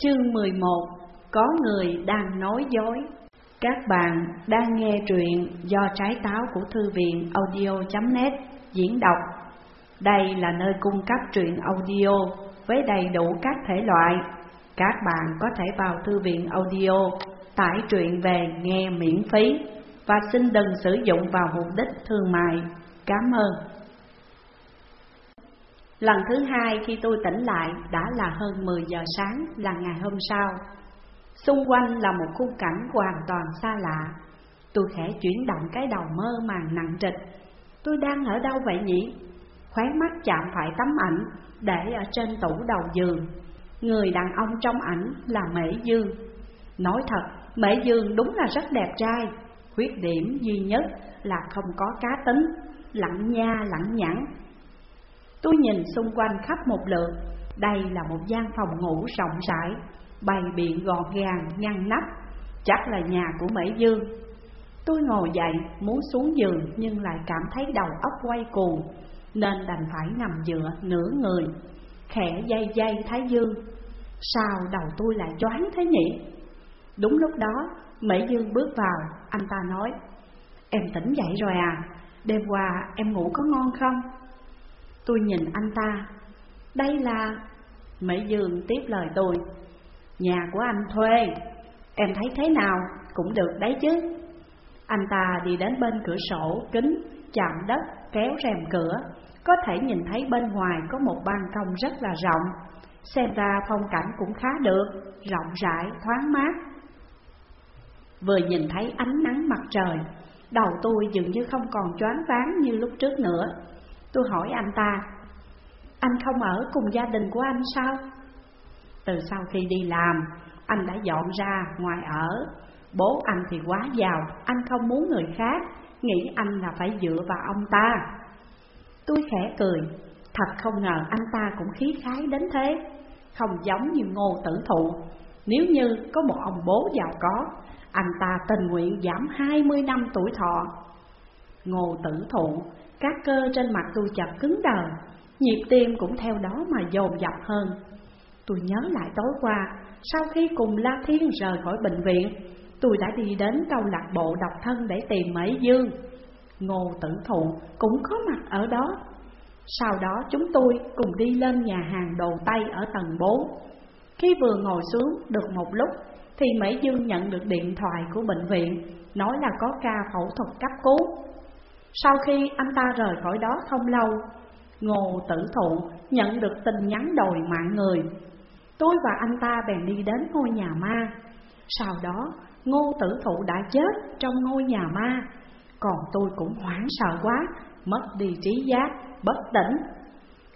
Chương 11 Có người đang nói dối. Các bạn đang nghe truyện do trái táo của thư viện audio.net diễn đọc. Đây là nơi cung cấp truyện audio với đầy đủ các thể loại. Các bạn có thể vào thư viện audio, tải truyện về nghe miễn phí Và xin đừng sử dụng vào mục đích thương mại. Cảm ơn. Lần thứ hai khi tôi tỉnh lại đã là hơn 10 giờ sáng là ngày hôm sau. Xung quanh là một khung cảnh hoàn toàn xa lạ. Tôi khẽ chuyển động cái đầu mơ màng nặng trịch. Tôi đang ở đâu vậy nhỉ? Khóe mắt chạm phải tấm ảnh để ở trên tủ đầu giường. Người đàn ông trong ảnh là Mễ Dương. Nói thật, Mễ Dương đúng là rất đẹp trai. Khuyết điểm duy nhất là không có cá tính, lặng nha lặng nhãn Tôi nhìn xung quanh khắp một lượt Đây là một gian phòng ngủ rộng rãi Bày biện gọn gàng, ngăn nắp Chắc là nhà của Mỹ Dương Tôi ngồi dậy, muốn xuống giường Nhưng lại cảm thấy đầu óc quay cuồng Nên đành phải nằm dựa nửa người Khẽ dây dây thái dương Sao đầu tôi lại choáng thế nhỉ? Đúng lúc đó, Mỹ Dương bước vào, anh ta nói Em tỉnh dậy rồi à, đêm qua em ngủ có ngon không? Tôi nhìn anh ta. Đây là... Mỹ Dương tiếp lời tôi. Nhà của anh thuê. Em thấy thế nào cũng được đấy chứ. Anh ta đi đến bên cửa sổ kính Chạm đất kéo rèm cửa. Có thể nhìn thấy bên ngoài có một ban công rất là rộng. Xem ra phong cảnh cũng khá được Rộng rãi, thoáng mát. Vừa nhìn thấy ánh nắng mặt trời Đầu tôi dường như không còn choáng váng như lúc trước nữa. Tôi hỏi anh ta, Anh không ở cùng gia đình của anh sao? Từ sau khi đi làm, Anh đã dọn ra ngoài ở. Bố anh thì quá giàu, Anh không muốn người khác, Nghĩ anh là phải dựa vào ông ta. Tôi khẽ cười, Thật không ngờ anh ta cũng khí khái đến thế, Không giống như ngô tử thụ. Nếu như có một ông bố giàu có, Anh ta tình nguyện giảm 20 năm tuổi thọ. Ngô tử thụ các cơ trên mặt tôi chợt cứng đờ, Nhịp tim cũng theo đó mà dồn dập hơn. Tôi nhớ lại tối qua, Sau khi cùng La Thiên rời khỏi bệnh viện, Tôi đã đi đến câu lạc bộ độc thân để tìm Mỹ Dương. Ngô tử thụ cũng có mặt ở đó. Sau đó chúng tôi cùng đi lên nhà hàng đồ Tây ở tầng 4 Khi vừa ngồi xuống được một lúc, Thì Mỹ Dương nhận được điện thoại của bệnh viện, Nói là có ca phẫu thuật cấp cứu sau khi anh ta rời khỏi đó không lâu, Ngô tử thụ nhận được tin nhắn đòi mạng người. Tôi và anh ta bèn đi đến ngôi nhà ma. Sau đó, Ngô tử thụ đã chết trong ngôi nhà ma. Còn tôi cũng hoảng sợ quá, mất đi trí giác, bất tỉnh.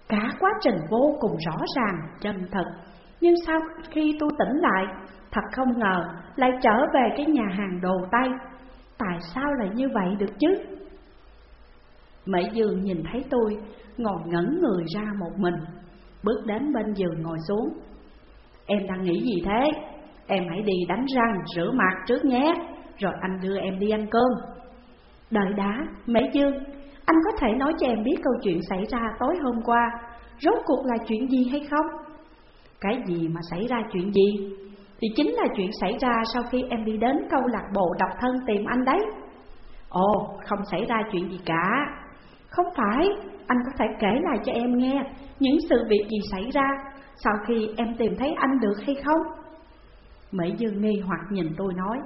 Cả quá trình vô cùng rõ ràng, chân thật. Nhưng sau khi tôi tỉnh lại, thật không ngờ lại trở về cái nhà hàng đồ Tây. Tại sao lại như vậy được chứ? Mỹ Dương nhìn thấy tôi ngồi ngẩn người ra một mình Bước đến bên giường ngồi xuống Em đang nghĩ gì thế? Em hãy đi đánh răng, rửa mặt trước nhé Rồi anh đưa em đi ăn cơm Đợi đã, Mỹ Dương Anh có thể nói cho em biết câu chuyện xảy ra tối hôm qua Rốt cuộc là chuyện gì hay không? Cái gì mà xảy ra chuyện gì? Thì chính là chuyện xảy ra sau khi em đi đến câu lạc bộ độc thân tìm anh đấy Ồ, không xảy ra chuyện gì cả không phải, anh có thể kể lại cho em nghe những sự việc gì xảy ra sau khi em tìm thấy anh được hay không? Mỹ Dương nghi hoặc nhìn tôi nói,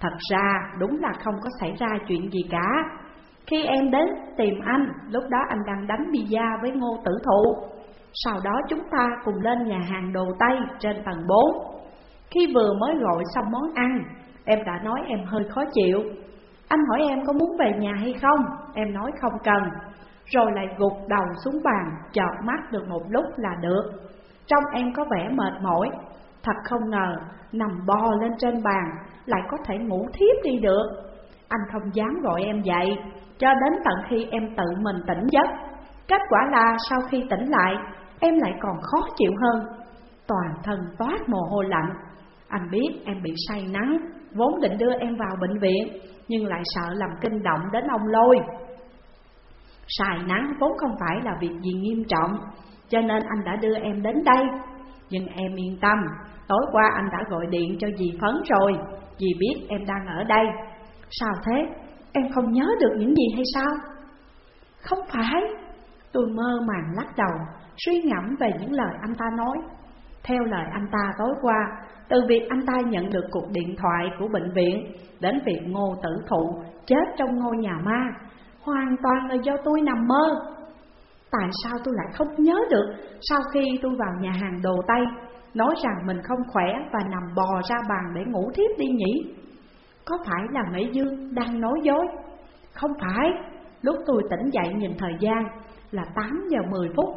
thật ra đúng là không có xảy ra chuyện gì cả. Khi em đến tìm anh, lúc đó anh đang đánh bia với ngô tử thụ. Sau đó chúng ta cùng lên nhà hàng đồ Tây trên tầng 4. Khi vừa mới gọi xong món ăn, em đã nói em hơi khó chịu anh hỏi em có muốn về nhà hay không? Em nói không cần. Rồi lại gục đầu xuống bàn Chợt mắt được một lúc là được. Trong em có vẻ mệt mỏi. Thật không ngờ, Nằm bò lên trên bàn, Lại có thể ngủ thiếp đi được. Anh không dám gọi em dậy, Cho đến tận khi em tự mình tỉnh giấc. Kết quả là sau khi tỉnh lại, Em lại còn khó chịu hơn. Toàn thân toát mồ hôi lạnh. Anh biết em bị say nắng, Vốn định đưa em vào bệnh viện nhưng lại sợ làm kinh động đến ông lôi. Xài nắng vốn không phải là việc gì nghiêm trọng, cho nên anh đã đưa em đến đây. Nhưng em yên tâm, tối qua anh đã gọi điện cho dì Phấn rồi Dì biết em đang ở đây Sao thế? Em không nhớ được những gì hay sao? Không phải Tôi mơ màng lắc đầu Suy ngẫm về những lời anh ta nói Theo lời anh ta tối qua từ việc anh ta nhận được cuộc điện thoại của bệnh viện Đến việc ngô tử thụ chết trong ngôi nhà ma, Hoàn toàn là do tôi nằm mơ. Tại sao tôi lại không nhớ được Sau khi tôi vào nhà hàng đồ Tây, Nói rằng mình không khỏe và nằm bò ra bàn để ngủ thiếp đi nhỉ? Có phải là Mỹ Dương đang nói dối? Không phải. Lúc tôi tỉnh dậy nhìn thời gian là 8 giờ 10 phút.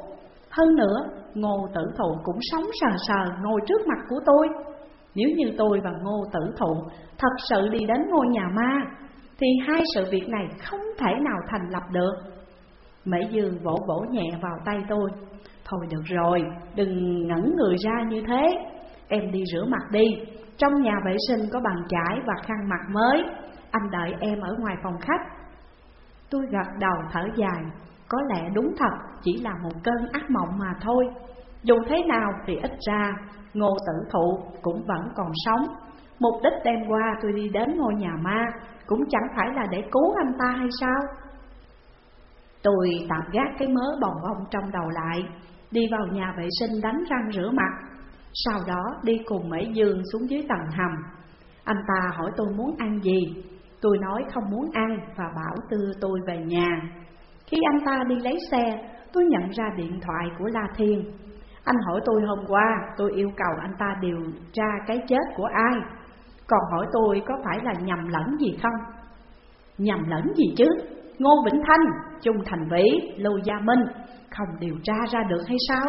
Hơn nữa, Ngô tử thụ cũng sống sờ sờ ngồi trước mặt của tôi. Nếu như tôi và Ngô tử thụ thật sự đi đến ngôi nhà ma Thì hai sự việc này không thể nào thành lập được. Mễ Dương vỗ vỗ nhẹ vào tay tôi. Thôi được rồi, đừng ngẩn người ra như thế. Em đi rửa mặt đi. Trong nhà vệ sinh có bàn chải và khăn mặt mới. Anh đợi em ở ngoài phòng khách. Tôi gật đầu thở dài. Có lẽ đúng thật chỉ là một cơn ác mộng mà thôi. Dù thế nào thì ít ra, Ngô tử thụ cũng vẫn còn sống. Mục đích đem qua tôi đi đến ngôi nhà ma, Cũng chẳng phải là để cứu anh ta hay sao? Tôi tạm gác cái mớ bồng bông trong đầu lại, Đi vào nhà vệ sinh đánh răng rửa mặt. Sau đó đi cùng Mỹ Dương xuống dưới tầng hầm. Anh ta hỏi tôi muốn ăn gì. Tôi nói không muốn ăn và bảo đưa tôi về nhà. Khi anh ta đi lấy xe, Tôi nhận ra điện thoại của La Thiên. Anh hỏi tôi hôm qua Tôi yêu cầu anh ta điều tra cái chết của ai. Còn hỏi tôi có phải là nhầm lẫn gì không? Nhầm lẫn gì chứ? Ngô Vĩnh Thanh, Trung Thành Vĩ, Lưu Gia Minh Không điều tra ra được hay sao?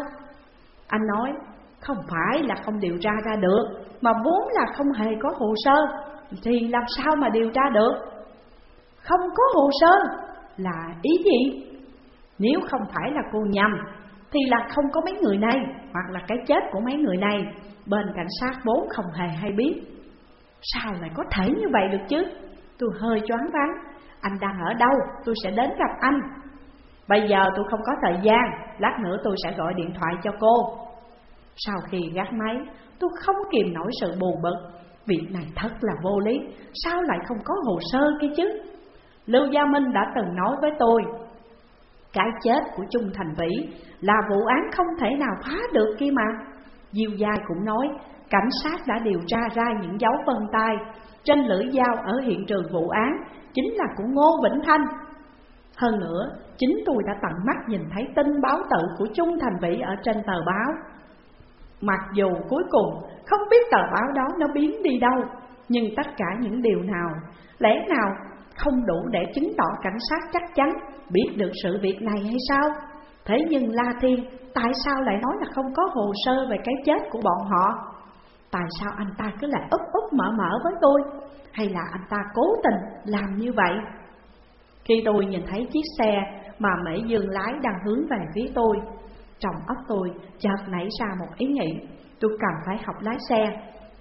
Anh nói không phải là không điều tra ra được Mà vốn là không hề có hồ sơ. Thì làm sao mà điều tra được? Không có hồ sơ Là ý gì? Nếu không phải là cô nhầm thì là không có mấy người này, Hoặc là cái chết của mấy người này. Bên cảnh sát vốn không hề hay biết. Sao lại có thể như vậy được chứ? Tôi hơi choáng váng. Anh đang ở đâu? Tôi sẽ đến gặp anh. Bây giờ tôi không có thời gian. Lát nữa tôi sẽ gọi điện thoại cho cô. Sau khi gác máy, Tôi không kìm nổi sự buồn bực. Việc này thật là vô lý. Sao lại không có hồ sơ kia chứ? Lưu Gia Minh đã từng nói với tôi cái chết của Trung Thành Vĩ Là vụ án không thể nào phá được kia mà Diêu Giai cũng nói Cảnh sát đã điều tra ra những dấu vân tay Trên lưỡi dao ở hiện trường vụ án Chính là của Ngô Vĩnh Thanh hơn nữa, chính tôi đã tận mắt nhìn thấy tin báo tự của Trung Thành Vĩ ở trên tờ báo. Mặc dù cuối cùng không biết tờ báo đó nó biến đi đâu, nhưng tất cả những điều nào, lẽ nào không đủ để chứng tỏ cảnh sát chắc chắn biết được sự việc này hay sao? Thế nhưng La Thiên, tại sao lại nói là không có hồ sơ về cái chết của bọn họ? Tại sao anh ta cứ lại úp úp mở mở với tôi? Hay là anh ta cố tình làm như vậy? Khi tôi nhìn thấy chiếc xe mà Mễ Dương lái đang hướng về phía tôi, Trong óc tôi chợt nảy ra một ý nghĩ Tôi cần phải học lái xe,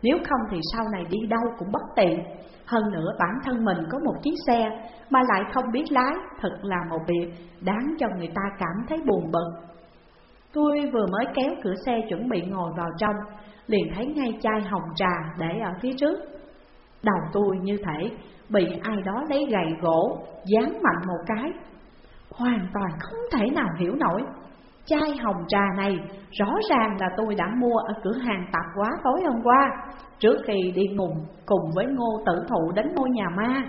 Nếu không thì sau này đi đâu cũng bất tiện hơn nữa bản thân mình có một chiếc xe Mà lại không biết lái, Thật là một việc đáng cho người ta cảm thấy buồn bực. Tôi vừa mới kéo cửa xe chuẩn bị ngồi vào trong, Liền thấy ngay chai hồng trà để ở phía trước. Đầu tôi như thể bị ai đó lấy gậy gỗ, dán mạnh một cái. Hoàn toàn không thể nào hiểu nổi. Chai hồng trà này rõ ràng là tôi đã mua ở cửa hàng tạp hóa tối hôm qua. Trước khi đi ngùng cùng với ngô tử thụ đến ngôi nhà ma.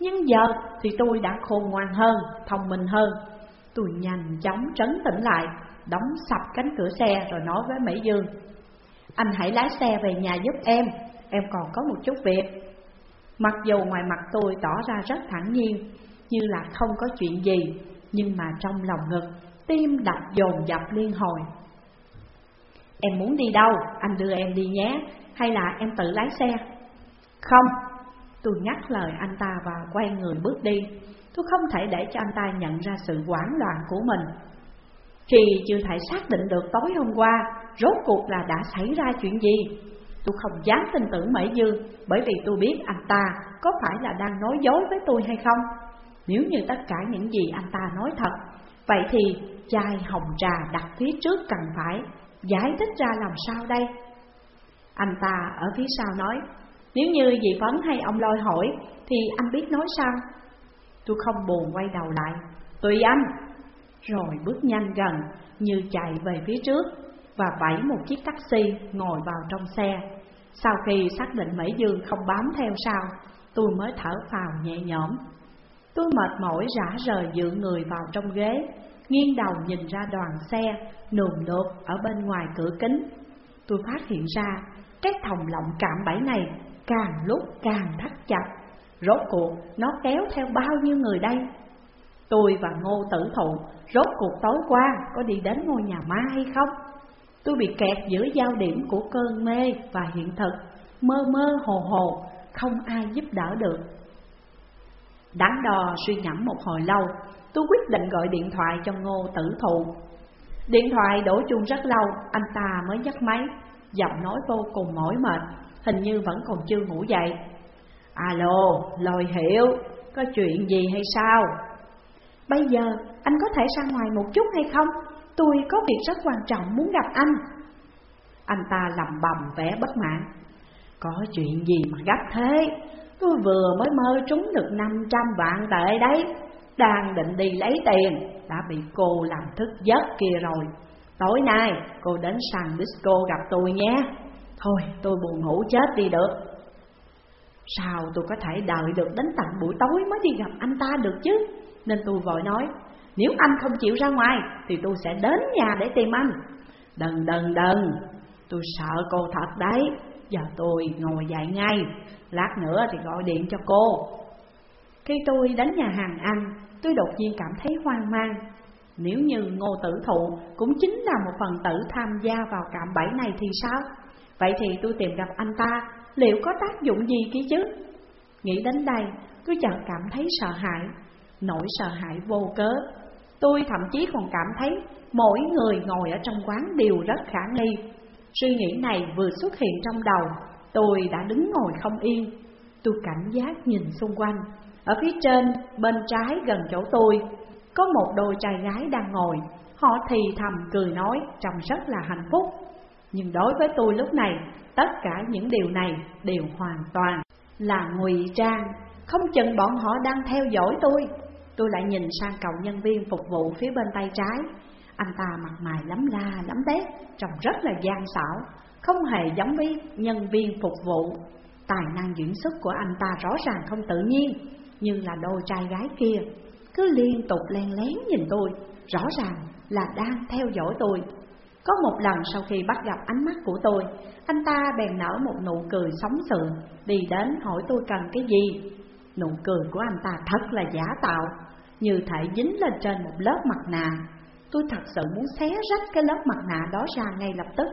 Nhưng giờ thì tôi đã khôn ngoan hơn, thông minh hơn. Tôi nhanh chóng trấn tĩnh lại, đóng sập cánh cửa xe rồi nói với Mỹ Dương. Anh hãy lái xe về nhà giúp em, em còn có một chút việc. Mặc dù ngoài mặt tôi tỏ ra rất thẳng nhiên Như là không có chuyện gì Nhưng mà trong lòng ngực Tim đập dồn dập liên hồi. Em muốn đi đâu? Anh đưa em đi nhé. Hay là em tự lái xe? Không. Tôi ngắt lời anh ta và quay người bước đi. Tôi không thể để cho anh ta nhận ra sự hoảng loạn của mình. Khi chưa thể xác định được tối hôm qua Rốt cuộc là đã xảy ra chuyện gì. Tôi không dám tin tưởng Mỹ Dương Bởi vì tôi biết anh ta có phải là đang nói dối với tôi hay không. Nếu như tất cả những gì anh ta nói thật, Vậy thì chai hồng trà đặt phía trước cần phải Giải thích ra làm sao đây? Anh ta ở phía sau nói, Nếu như dì Phấn hay ông lôi hỏi, Thì anh biết nói sao? Tôi không buồn quay đầu lại. Tùy anh. Rồi bước nhanh gần, Như chạy về phía trước, Và vẫy một chiếc taxi ngồi vào trong xe. Sau khi xác định Mỹ Dương không bám theo sau, Tôi mới thở phào nhẹ nhõm. Tôi mệt mỏi rã rời dựa người vào trong ghế, Nghiêng đầu nhìn ra đoàn xe, nườm nượp ở bên ngoài cửa kính. Tôi phát hiện ra cái thòng lọng cạm bẫy này càng lúc càng thắt chặt. Rốt cuộc nó kéo theo bao nhiêu người đây? Tôi và Ngô Tử Thụ rốt cuộc tối qua có đi đến ngôi nhà ma hay không? Tôi bị kẹt giữa giao điểm của cơn mê và hiện thực Mơ mơ hồ hồ, không ai giúp đỡ được. Đắn đo suy ngẫm một hồi lâu Tôi quyết định gọi điện thoại cho Ngô Tử Thụ. Điện thoại đổ chuông rất lâu, anh ta mới nhấc máy. Giọng nói vô cùng mỏi mệt, hình như vẫn còn chưa ngủ dậy Alo, lôi hiểu, có chuyện gì hay sao? Bây giờ anh có thể ra ngoài một chút hay không? Tôi có việc rất quan trọng muốn gặp anh Anh ta lầm bầm vẻ bất mãn Có chuyện gì mà gấp thế? Tôi vừa mới mơ trúng được 500 vạn tệ đấy Đang định đi lấy tiền Đã bị cô làm thức giấc kia rồi Tối nay, cô đến sàn disco gặp tôi nhé. Thôi, tôi buồn ngủ chết đi được. Sao tôi có thể đợi được đến tận buổi tối mới đi gặp anh ta được chứ? Nên tôi vội nói, Nếu anh không chịu ra ngoài, Thì tôi sẽ đến nhà để tìm anh. Đừng đừng đừng Tôi sợ cô thật đấy. Giờ tôi ngồi dậy ngay. Lát nữa thì gọi điện cho cô. Khi tôi đến nhà hàng ăn, Tôi đột nhiên cảm thấy hoang mang. Nếu như ngô tử thụ Cũng chính là một phần tử tham gia vào cạm bẫy này thì sao? Vậy thì tôi tìm gặp anh ta Liệu có tác dụng gì kia chứ? Nghĩ đến đây tôi chợt cảm thấy sợ hãi Nỗi sợ hãi vô cớ. Tôi thậm chí còn cảm thấy Mỗi người ngồi ở trong quán đều rất khả nghi. Suy nghĩ này vừa xuất hiện trong đầu Tôi đã đứng ngồi không yên. Tôi cảnh giác nhìn xung quanh. Ở phía trên, bên trái gần chỗ tôi có một đôi trai gái đang ngồi. Họ thì thầm cười nói, trông rất là hạnh phúc. Nhưng đối với tôi lúc này, Tất cả những điều này đều hoàn toàn là ngụy trang. Không chừng bọn họ đang theo dõi tôi. Tôi lại nhìn sang cậu nhân viên phục vụ phía bên tay trái. Anh ta mặt mày lắm la lắm bét Trông rất là gian xảo. Không hề giống với nhân viên phục vụ. Tài năng diễn xuất của anh ta rõ ràng không tự nhiên, Như là đôi trai gái kia. Cứ liên tục len lén nhìn tôi, Rõ ràng là đang theo dõi tôi. Có một lần sau khi bắt gặp ánh mắt của tôi, Anh ta bèn nở một nụ cười sóng sượng, Đi đến hỏi tôi cần cái gì. Nụ cười của anh ta thật là giả tạo, Như thể dính lên trên một lớp mặt nạ. Tôi thật sự muốn xé rách cái lớp mặt nạ đó ra ngay lập tức,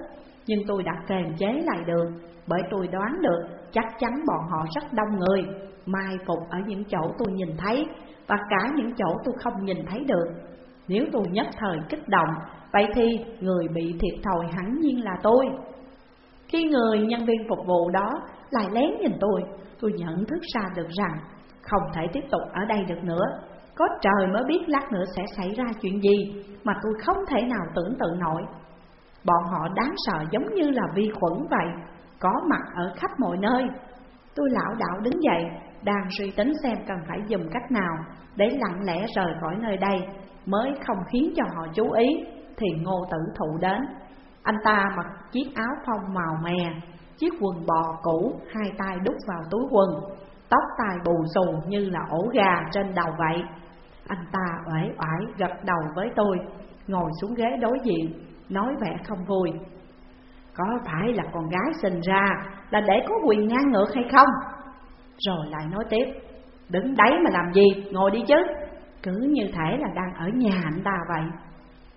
Nhưng tôi đã kềm chế lại được, Bởi tôi đoán được chắc chắn bọn họ rất đông người. Mai phục ở những chỗ tôi nhìn thấy, Và cả những chỗ tôi không nhìn thấy được. Nếu tôi nhất thời kích động, Vậy thì người bị thiệt thòi hẳn nhiên là tôi. Khi người nhân viên phục vụ đó lại lén nhìn tôi Tôi nhận thức ra được rằng không thể tiếp tục ở đây được nữa. Có trời mới biết lát nữa sẽ xảy ra chuyện gì Mà tôi không thể nào tưởng tượng nổi. Bọn họ đáng sợ giống như là vi khuẩn vậy, Có mặt ở khắp mọi nơi. Tôi lão đạo đứng dậy đang suy tính xem cần phải dùng cách nào Để lặng lẽ rời khỏi nơi đây Mới không khiến cho họ chú ý, Thì ngô tử thụ đến. Anh ta mặc chiếc áo phông màu mè, Chiếc quần bò cũ, Hai tay đút vào túi quần, Tóc tai bù xù như là ổ gà trên đầu vậy. Anh ta uể oải gật đầu với tôi, Ngồi xuống ghế đối diện, Nói vẻ không vui. Có phải là con gái sinh ra Là để có quyền ngang ngược hay không? Rồi lại nói tiếp Đứng đấy mà làm gì? Ngồi đi chứ. Cứ như thể là đang ở nhà anh ta vậy.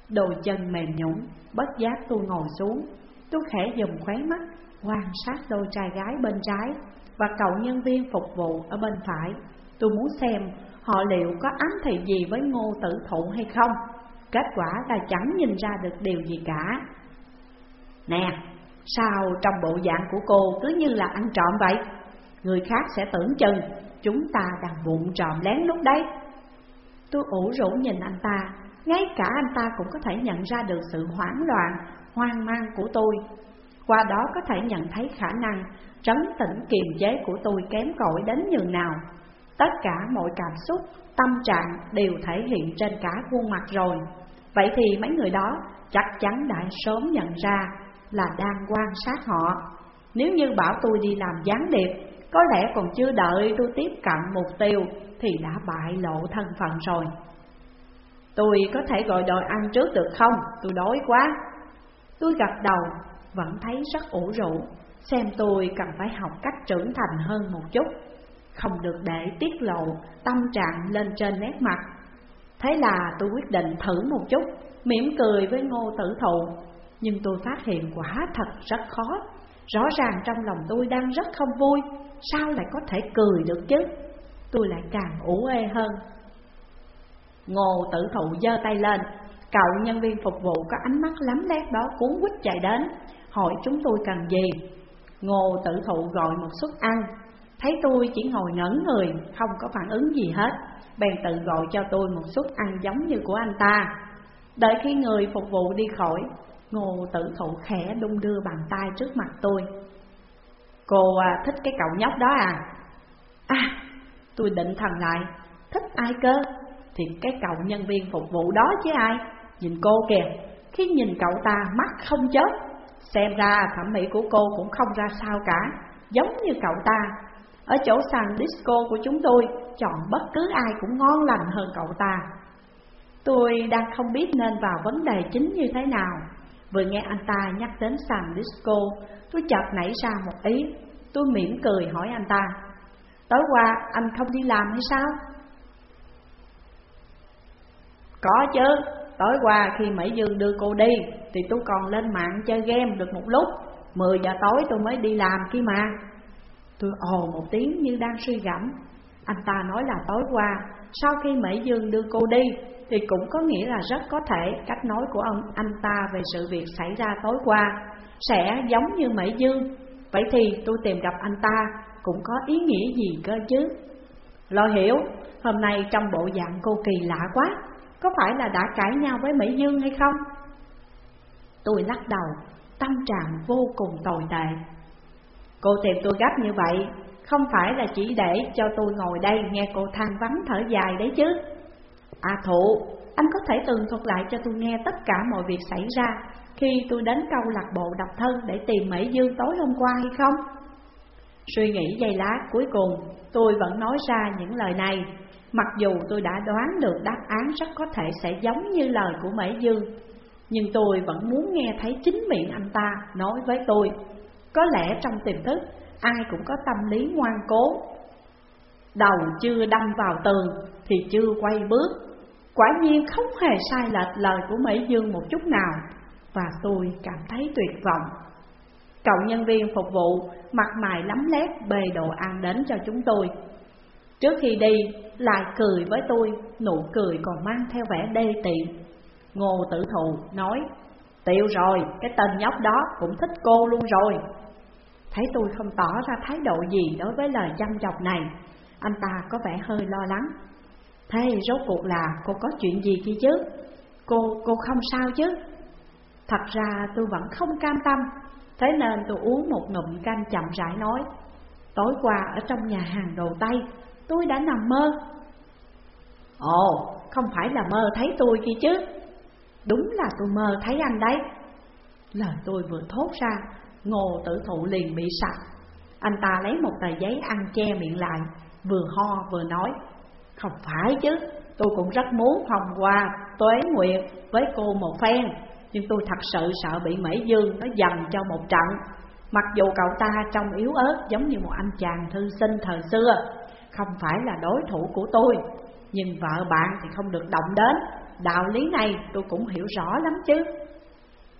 Đôi chân mềm nhũn Bất giác tôi ngồi xuống. Tôi khẽ dùng khóe mắt Quan sát đôi trai gái bên trái Và cậu nhân viên phục vụ ở bên phải. Tôi muốn xem họ liệu có ám thị gì với ngô tử thụ hay không. Kết quả là chẳng nhìn ra được điều gì cả. Nè, sao trong bộ dạng của cô cứ như là ăn trộm vậy? Người khác sẽ tưởng chừng. Chúng ta đang bụng trộm lén lúc đấy. Tôi ủ rũ nhìn anh ta. Ngay cả anh ta cũng có thể nhận ra được sự hoảng loạn hoang mang của tôi. Qua đó có thể nhận thấy khả năng trấn tĩnh kiềm chế của tôi kém cỏi đến nhường nào. Tất cả mọi cảm xúc, tâm trạng đều thể hiện trên cả khuôn mặt rồi. Vậy thì mấy người đó chắc chắn đã sớm nhận ra là đang quan sát họ. Nếu như bảo tôi đi làm gián điệp có lẽ còn chưa đợi tôi tiếp cận mục tiêu Thì đã bại lộ thân phận rồi. Tôi có thể gọi đồ ăn trước được không? Tôi đói quá. Tôi gật đầu, Vẫn thấy rất ủ rũ, Xem tôi cần phải học cách trưởng thành hơn một chút. Không được để tiết lộ tâm trạng lên trên nét mặt. Thế là tôi quyết định thử một chút, mỉm cười với ngô tử thụ. Nhưng tôi phát hiện quả thật rất khó. Rõ ràng trong lòng tôi đang rất không vui. Sao lại có thể cười được chứ? Tôi lại càng ủ ê hơn. Ngô tử thụ giơ tay lên. Cậu nhân viên phục vụ có ánh mắt lắm lét đó cuốn quýt chạy đến, Hỏi chúng tôi cần gì. Ngô tử thụ gọi một suất ăn. Thấy tôi chỉ ngồi ngẩn người, Không có phản ứng gì hết. Bèn tự gọi cho tôi một suất ăn giống như của anh ta. Đợi khi người phục vụ đi khỏi Ngô tử thụ khẽ đung đưa bàn tay trước mặt tôi. Cô à, thích cái cậu nhóc đó à? À, tôi định thần lại Thích ai cơ? Thì cái cậu nhân viên phục vụ đó chứ ai? Nhìn cô kìa Khi nhìn cậu ta mắt không chớp. Xem ra thẩm mỹ của cô cũng không ra sao cả Giống như cậu ta. Ở chỗ sàn disco của chúng tôi Chọn bất cứ ai cũng ngon lành hơn cậu ta. Tôi đang không biết nên vào vấn đề chính như thế nào. Vừa nghe anh ta nhắc đến sàn disco Tôi chợt nảy ra một ý. Tôi mỉm cười hỏi anh ta Tối qua anh không đi làm hay sao? Có chứ, tối qua khi Mỹ Dương đưa cô đi Thì tôi còn lên mạng chơi game được một lúc. 10 giờ tối tôi mới đi làm kia mà. Tôi ồ một tiếng như đang suy gẫm. Anh ta nói là tối qua sau khi Mỹ Dương đưa cô đi Thì cũng có nghĩa là rất có thể Cách nói của ông anh ta về sự việc xảy ra tối qua Sẽ giống như Mỹ Dương. Vậy thì tôi tìm gặp anh ta Cũng có ý nghĩa gì cơ chứ? Lo hiểu Hôm nay trong bộ dạng cô kỳ lạ quá có phải là đã cãi nhau với Mỹ Dương hay không? Tôi lắc đầu, tâm trạng vô cùng tồi tệ. Cô tìm tôi gấp như vậy không phải là chỉ để cho tôi ngồi đây nghe cô than vắng thở dài đấy chứ. À thụ, anh có thể tường thuật lại cho tôi nghe tất cả mọi việc xảy ra Khi tôi đến câu lạc bộ độc thân để tìm Mỹ Dương tối hôm qua hay không? Suy nghĩ giây lát cuối cùng tôi vẫn nói ra những lời này. Mặc dù tôi đã đoán được đáp án rất có thể sẽ giống như lời của Mỹ Dương Nhưng tôi vẫn muốn nghe thấy chính miệng anh ta nói với tôi. Có lẽ trong tiềm thức ai cũng có tâm lý ngoan cố. Đầu chưa đâm vào tường thì chưa quay bước. Quả nhiên không hề sai lệch lời của Mỹ Dương một chút nào Và tôi cảm thấy tuyệt vọng. Cậu nhân viên phục vụ mặt mày lắm lét bề đồ ăn đến cho chúng tôi. Trước khi đi lại cười với tôi Nụ cười còn mang theo vẻ đê tiện Ngô tử thụ, nói Tiêu rồi, cái tên nhóc đó cũng thích cô luôn rồi. Thấy tôi không tỏ ra thái độ gì đối với lời chăm chọc này Anh ta có vẻ hơi lo lắng. Thế rốt cuộc là cô có chuyện gì kia chứ? Cô, cô không sao chứ? Thật ra tôi vẫn không cam tâm Thế nên tôi uống một ngụm canh chậm rãi nói Tối qua ở trong nhà hàng đồ Tây tôi đã nằm mơ. Ồ, không phải là mơ thấy tôi kia chứ. Đúng là tôi mơ thấy anh đấy. Lời tôi vừa thốt ra Ngô tử thụ liền bị sặc. Anh ta lấy một tờ giấy ăn che miệng lại, Vừa ho vừa nói, Không phải chứ, Tôi cũng rất muốn phòng qua tuế nguyệt với cô một phen, Nhưng tôi thật sự sợ bị Mỹ Dương nó dần cho một trận. Mặc dù cậu ta trông yếu ớt giống như một anh chàng thư sinh thời xưa, không phải là đối thủ của tôi, Nhưng vợ bạn thì không được động đến. Đạo lý này tôi cũng hiểu rõ lắm chứ.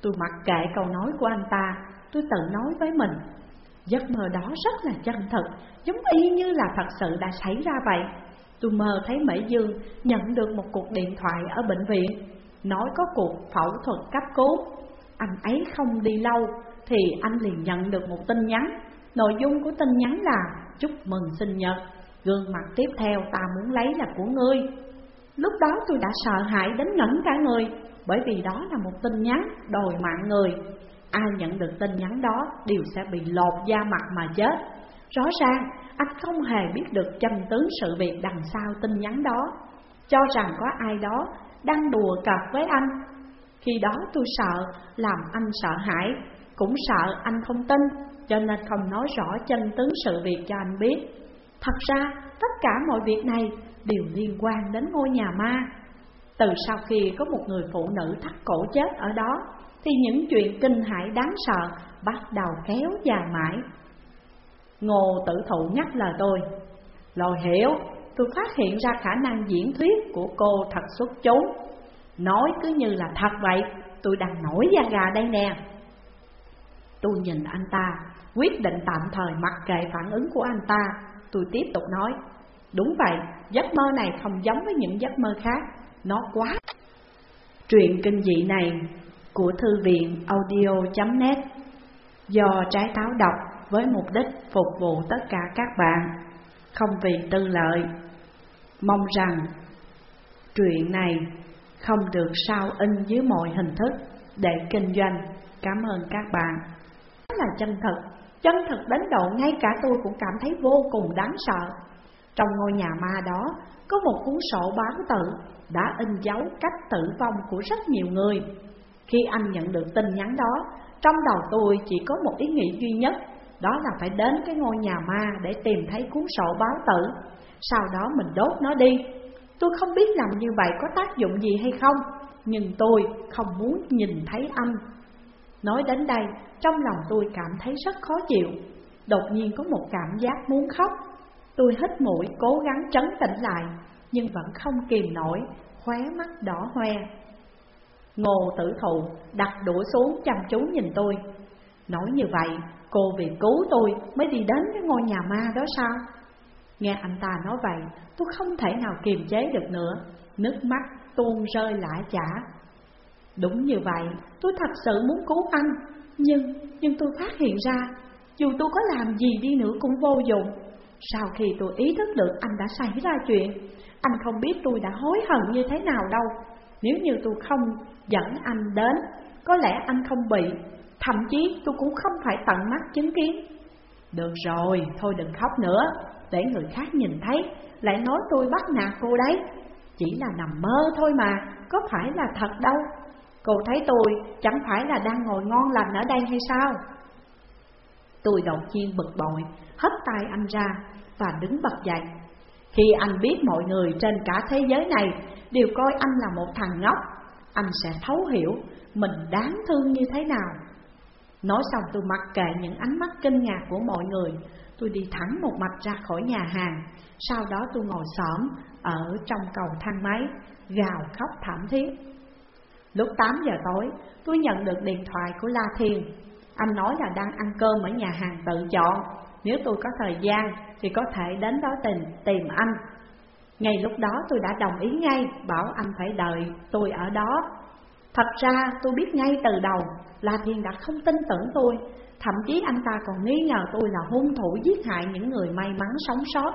Tôi mặc kệ câu nói của anh ta Tôi tự nói với mình, Giấc mơ đó rất là chân thật, Giống y như là thật sự đã xảy ra vậy. Tôi mơ thấy Mỹ Dương nhận được một cuộc điện thoại ở bệnh viện, Nói có cuộc phẫu thuật cấp cứu. Anh ấy không đi lâu Thì anh liền nhận được một tin nhắn. Nội dung của tin nhắn là, Chúc mừng sinh nhật, Gương mặt tiếp theo ta muốn lấy là của ngươi. Lúc đó tôi đã sợ hãi đến ngẩn cả người, Bởi vì đó là một tin nhắn đòi mạng người. Ai nhận được tin nhắn đó đều sẽ bị lột da mặt mà chết. Rõ ràng, anh không hề biết được chân tướng sự việc đằng sau tin nhắn đó. Cho rằng có ai đó đang đùa cợt với anh. Khi đó tôi sợ, làm anh sợ hãi, Cũng sợ anh không tin, Cho nên không nói rõ chân tướng sự việc cho anh biết. Thật ra, tất cả mọi việc này đều liên quan đến ngôi nhà ma. Từ sau khi có một người phụ nữ thắt cổ chết ở đó thì những chuyện kinh hãi đáng sợ bắt đầu kéo dài mãi. Ngô tử thụ nhắc lời tôi lòi hiểu, tôi phát hiện ra khả năng diễn thuyết của cô thật xuất chúng. Nói cứ như là thật vậy, tôi đang nổi da gà đây nè. Tôi nhìn anh ta, quyết định tạm thời mặc kệ phản ứng của anh ta. Tôi tiếp tục nói Đúng vậy, giấc mơ này không giống với những giấc mơ khác Nó quá. Truyện kinh dị này của thư viện audio.net Do trái táo đọc với mục đích phục vụ tất cả các bạn, không vì tư lợi. Mong rằng truyện này không được sao in dưới mọi hình thức để kinh doanh. Cảm ơn các bạn. Rất là chân thật, chân thật đến độ ngay cả tôi cũng cảm thấy vô cùng đáng sợ. Trong ngôi nhà ma đó có một cuốn sổ báo tử đã in dấu cách tử vong của rất nhiều người. Khi anh nhận được tin nhắn đó, trong đầu tôi chỉ có một ý nghĩ duy nhất đó là phải đến cái ngôi nhà ma để tìm thấy cuốn sổ báo tử. Sau đó mình đốt nó đi. Tôi không biết làm như vậy có tác dụng gì hay không Nhưng tôi không muốn nhìn thấy anh. Nói đến đây, trong lòng tôi cảm thấy rất khó chịu. Đột nhiên có một cảm giác muốn khóc. Tôi hít mũi cố gắng trấn tĩnh lại Nhưng vẫn không kìm nổi, khóe mắt đỏ hoe. Ngô tử thụ đặt đũa xuống chăm chú nhìn tôi Nói như vậy Cô vì cứu tôi mới đi đến cái ngôi nhà ma đó sao? Nghe anh ta nói vậy, tôi không thể nào kiềm chế được nữa, nước mắt tuôn rơi lã chả. Đúng như vậy, tôi thật sự muốn cứu anh, nhưng nhưng tôi phát hiện ra, dù tôi có làm gì đi nữa cũng vô dụng. Sau khi tôi ý thức được anh đã xảy ra chuyện, anh không biết tôi đã hối hận như thế nào đâu. Nếu như tôi không dẫn anh đến, có lẽ anh không bị Thậm chí tôi cũng không phải tận mắt chứng kiến. Được rồi, thôi đừng khóc nữa. Để người khác nhìn thấy Lại nói tôi bắt nạt cô đấy. Chỉ là nằm mơ thôi mà Có phải là thật đâu? Cô thấy tôi chẳng phải là đang ngồi ngon lành ở đây hay sao? Tôi đột nhiên bực bội Hất tay anh ra Và đứng bật dậy. Khi anh biết mọi người trên cả thế giới này Đều coi anh là một thằng ngốc anh sẽ thấu hiểu Mình đáng thương như thế nào. Nói xong tôi mặc kệ những ánh mắt kinh ngạc của mọi người. Tôi đi thẳng một mạch ra khỏi nhà hàng. Sau đó tôi ngồi xổm ở trong cầu thang máy Gào khóc thảm thiết. Lúc 8 giờ tối tôi nhận được điện thoại của La Thiên. Anh nói là đang ăn cơm ở nhà hàng tự chọn. Nếu tôi có thời gian thì có thể đến đó tìm, tìm anh. Ngay lúc đó tôi đã đồng ý ngay, bảo anh phải đợi tôi ở đó. Thật ra tôi biết ngay từ đầu là Thiên đã không tin tưởng tôi. Thậm chí anh ta còn nghi ngờ tôi là hung thủ giết hại những người may mắn sống sót.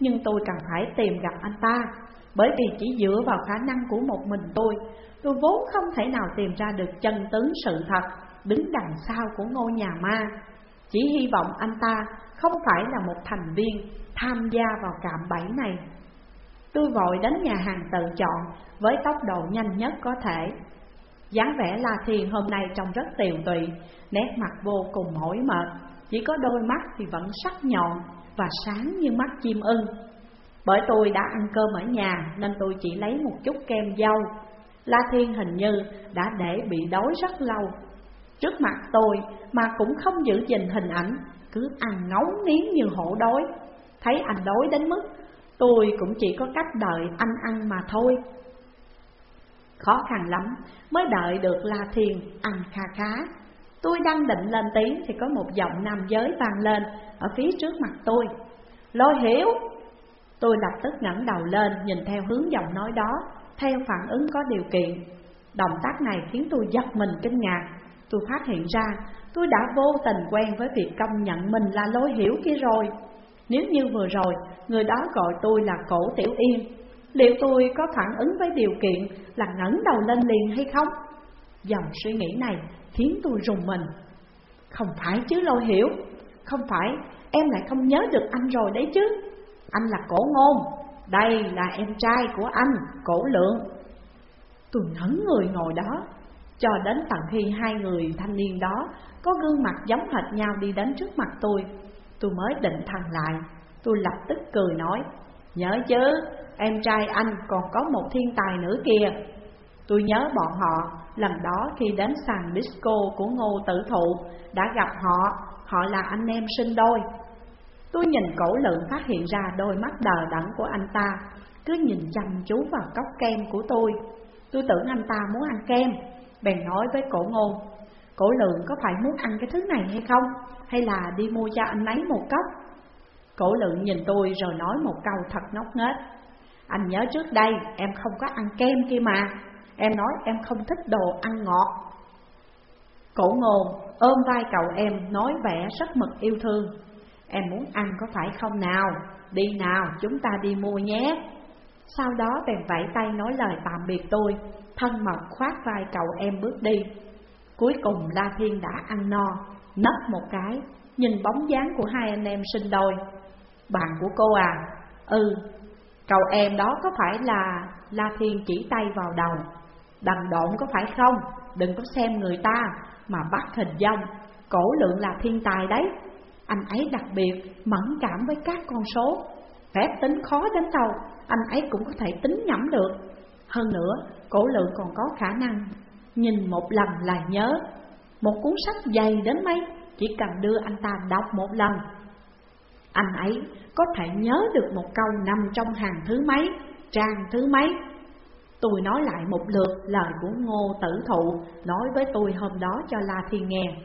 Nhưng tôi cần phải tìm gặp anh ta, Bởi vì chỉ dựa vào khả năng của một mình tôi Tôi vốn không thể nào tìm ra được chân tướng sự thật Đứng đằng sau của ngôi nhà ma. Chỉ hy vọng anh ta không phải là một thành viên tham gia vào cạm bẫy này. Tôi vội đến nhà hàng tự chọn với tốc độ nhanh nhất có thể dáng vẻ La Thiền hôm nay trông rất tiều tụy, nét mặt vô cùng mỏi mệt, chỉ có đôi mắt thì vẫn sắc nhọn và sáng như mắt chim ưng. Bởi tôi đã ăn cơm ở nhà nên tôi chỉ lấy một chút kem dâu. La Thiên hình như đã để bị đói rất lâu. Trước mặt tôi mà cũng không giữ gìn hình ảnh, cứ ăn ngấu nghiến như hổ đói. Thấy anh đói đến mức tôi cũng chỉ có cách đợi anh ăn mà thôi. Khó khăn lắm, mới đợi được La Thiên ăn kha khá. Tôi đang định lên tiếng thì có một giọng nam giới vang lên ở phía trước mặt tôi. Lôi hiểu! Tôi lập tức ngẩng đầu lên, nhìn theo hướng giọng nói đó, Theo phản ứng có điều kiện. Động tác này khiến tôi giật mình kinh ngạc. Tôi phát hiện ra, tôi đã vô tình quen với việc công nhận mình là lôi hiểu kia rồi. Nếu như vừa rồi người đó gọi tôi là cổ tiểu yên Liệu tôi có phản ứng với điều kiện là ngẩng đầu lên liền hay không? Dòng suy nghĩ này khiến tôi rùng mình. Không phải chứ lôi hiểu. Không phải em lại không nhớ được anh rồi đấy chứ. Anh là cổ ngôn. Đây là em trai của anh, cổ lượng. Tôi ngẩn người ngồi đó. Cho đến tận khi hai người thanh niên đó Có gương mặt giống hệt nhau đi đến trước mặt tôi Tôi mới định thần lại Tôi lập tức cười nói Nhớ chứ, em trai anh còn có một thiên tài nữa kìa Tôi nhớ bọn họ lần đó khi đến sàn disco của Ngô Tử Thụ đã gặp họ, họ là anh em sinh đôi. Tôi nhìn cổ lượng phát hiện ra đôi mắt đờ đẫn của anh ta, cứ nhìn chăm chú vào cốc kem của tôi. Tôi tưởng anh ta muốn ăn kem, bèn nói với cổ ngôn, cổ lượng có phải muốn ăn cái thứ này hay không, hay là đi mua cho anh lấy một cốc? Cổ lượng nhìn tôi rồi nói một câu thật ngốc nghếch. Anh nhớ trước đây em không có ăn kem kia mà. Em nói em không thích đồ ăn ngọt. Cổ ngồn ôm vai cậu em nói vẻ rất mực yêu thương. Em muốn ăn có phải không nào? Đi nào chúng ta đi mua nhé. Sau đó bèn vẫy tay nói lời tạm biệt tôi. Thân mật khoát vai cậu em bước đi. Cuối cùng La Thiên đã ăn no Nấp một cái, Nhìn bóng dáng của hai anh em sinh đôi. Bạn của cô à Ừ Cậu em đó có phải là La Thiên chỉ tay vào đầu? Đằng độn có phải không? Đừng có xem người ta mà bắt hình dong, Cổ lượng là thiên tài đấy. Anh ấy đặc biệt mẫn cảm với các con số, Phép tính khó đến đâu, Anh ấy cũng có thể tính nhẩm được. Hơn nữa, cổ lượng còn có khả năng Nhìn một lần là nhớ Một cuốn sách dày đến mấy Chỉ cần đưa anh ta đọc một lần Anh ấy có thể nhớ được một câu nằm trong hàng thứ mấy Trang thứ mấy Tôi nói lại một lượt lời của Ngô Tử Thụ nói với tôi hôm đó cho La Thiên nghe.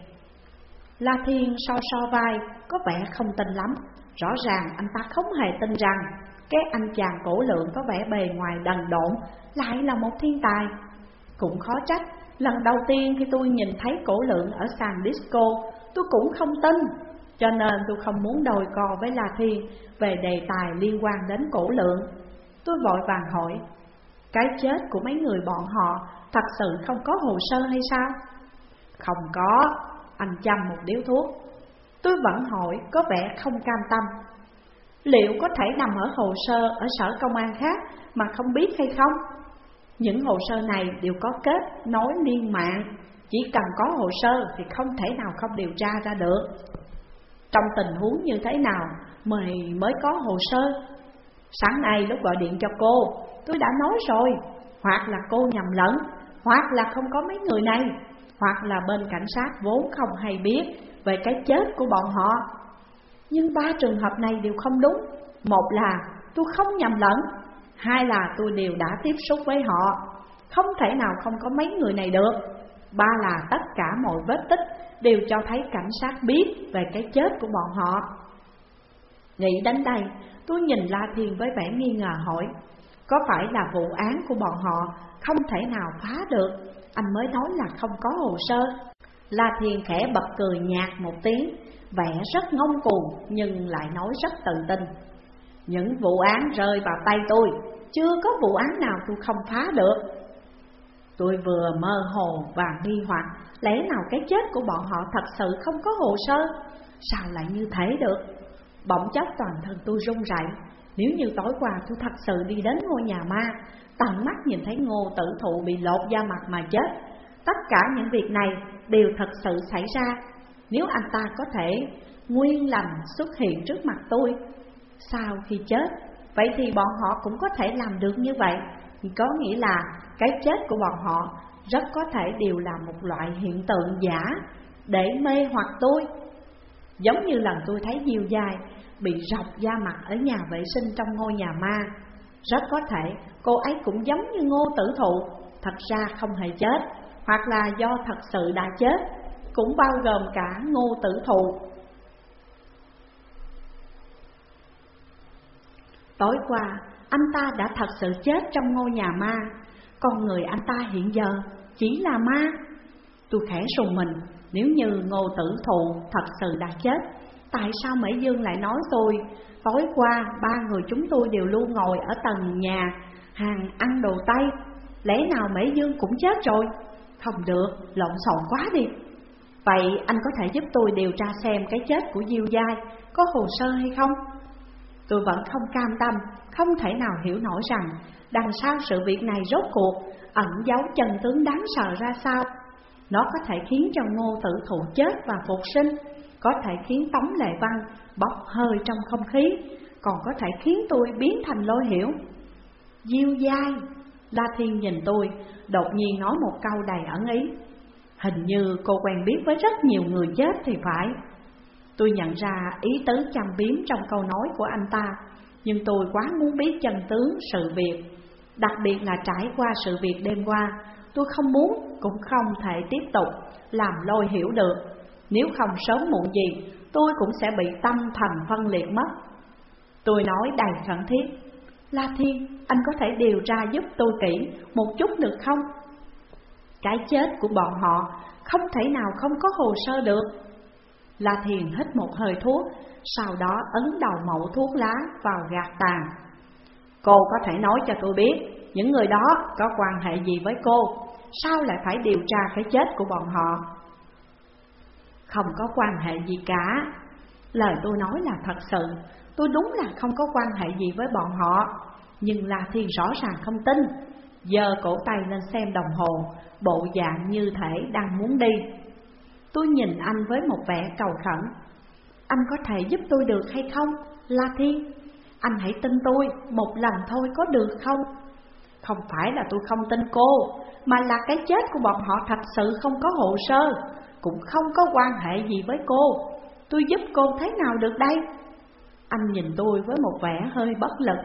La Thiên so so vai, có vẻ không tin lắm. Rõ ràng anh ta không hề tin rằng cái anh chàng cổ lượng có vẻ bề ngoài đần độn lại là một thiên tài. Cũng khó trách, lần đầu tiên khi tôi nhìn thấy cổ lượng ở sàn disco, tôi cũng không tin. Cho nên tôi không muốn đòi cò với La Thiên về đề tài liên quan đến cổ lượng. Tôi vội vàng hỏi, cái chết của mấy người bọn họ thật sự không có hồ sơ hay sao? Không có, anh chăm một điếu thuốc Tôi vẫn hỏi có vẻ không cam tâm Liệu có thể nằm ở hồ sơ ở sở công an khác mà không biết hay không? Những hồ sơ này đều có kết nối liên mạng. Chỉ cần có hồ sơ thì không thể nào không điều tra ra được. Trong tình huống như thế nào mày mới có hồ sơ? Sáng nay lúc gọi điện cho cô, tôi đã nói rồi. Hoặc là cô nhầm lẫn, Hoặc là không có mấy người này, Hoặc là bên cảnh sát vốn không hay biết Về cái chết của bọn họ. Nhưng ba trường hợp này đều không đúng. Một là tôi không nhầm lẫn Hai là tôi đều đã tiếp xúc với họ. Không thể nào không có mấy người này được. Ba là tất cả mọi vết tích Đều cho thấy cảnh sát biết về cái chết của bọn họ. Nghĩ đến đây, Tôi nhìn La Thiên với vẻ nghi ngờ hỏi, có phải là vụ án của bọn họ không thể nào phá được? Anh mới nói là không có hồ sơ. La Thiên khẽ bật cười nhạt một tiếng, Vẻ rất ngông cuồng nhưng lại nói rất tự tin, Những vụ án rơi vào tay tôi chưa có vụ án nào tôi không phá được. Tôi vừa mơ hồ và nghi hoặc, Lẽ nào cái chết của bọn họ thật sự không có hồ sơ? Sao lại như thế được? Bỗng chốc toàn thân tôi run rẩy. Nếu như tối qua tôi thật sự đi đến ngôi nhà ma, Tận mắt nhìn thấy ngô tử thụ bị lột da mặt mà chết. Tất cả những việc này đều thật sự xảy ra. Nếu anh ta có thể, nguyên lành xuất hiện trước mặt tôi Sau khi chết? Vậy thì bọn họ cũng có thể làm được như vậy Có nghĩa là cái chết của bọn họ Rất có thể đều là một loại hiện tượng giả Để mê hoặc tôi Giống như lần tôi thấy diều dài bị rọc da mặt ở nhà vệ sinh trong ngôi nhà ma. Rất có thể cô ấy cũng giống như ngô tử thụ, thật ra không hề chết, hoặc là do thật sự đã chết, cũng bao gồm cả ngô tử thụ. Tối qua, anh ta đã thật sự chết trong ngôi nhà ma, con người anh ta hiện giờ chỉ là ma. Tôi khẽ sùng mình, nếu như ngô tử thụ thật sự đã chết, Tại sao Mỹ Dương lại nói tôi? Tối qua ba người chúng tôi đều luôn ngồi ở tầng nhà hàng ăn đồ Tây. Lẽ nào Mỹ Dương cũng chết rồi? Không được, lộn xộn quá đi. Vậy anh có thể giúp tôi điều tra xem cái chết của Diêu Giai có hồ sơ hay không? Tôi vẫn không cam tâm, không thể nào hiểu nổi rằng đằng sau sự việc này rốt cuộc ẩn giấu chân tướng đáng sợ ra sao. Nó có thể khiến cho ngô tử thụ chết và phục sinh, có thể khiến Tống Lệ Văn bốc hơi trong không khí, còn có thể khiến tôi biến thành lôi hiểu. Diêu dai, La Thiên nhìn tôi, đột nhiên nói một câu đầy ẩn ý. Hình như cô quen biết với rất nhiều người chết thì phải. Tôi nhận ra ý tứ chăm biếm trong câu nói của anh ta, nhưng tôi quá muốn biết chân tướng sự việc. Đặc biệt là trải qua sự việc đêm qua, tôi không muốn cũng không thể tiếp tục làm lôi hiểu được. Nếu không sớm muộn gì, tôi cũng sẽ bị tâm thần phân liệt mất. Tôi nói đầy khẩn thiết, La Thiên, anh có thể điều tra giúp tôi kỹ một chút được không? Cái chết của bọn họ không thể nào không có hồ sơ được. La Thiền hít một hơi thuốc, sau đó ấn đầu mẫu thuốc lá vào gạt tàn. Cô có thể nói cho tôi biết, những người đó có quan hệ gì với cô, sao lại phải điều tra cái chết của bọn họ? Không có quan hệ gì cả, lời tôi nói là thật sự, tôi đúng là không có quan hệ gì với bọn họ. Nhưng La Thiên rõ ràng không tin, giờ cổ tay lên xem đồng hồ, bộ dạng như thể đang muốn đi. Tôi nhìn anh với một vẻ cầu khẩn. Anh có thể giúp tôi được hay không, La Thiên? Anh hãy tin tôi một lần thôi có được không? Không phải là tôi không tin cô, mà là cái chết của bọn họ thật sự không có hồ sơ, cũng không có quan hệ gì với cô. Tôi giúp cô thế nào được đây? Anh nhìn tôi với một vẻ hơi bất lực,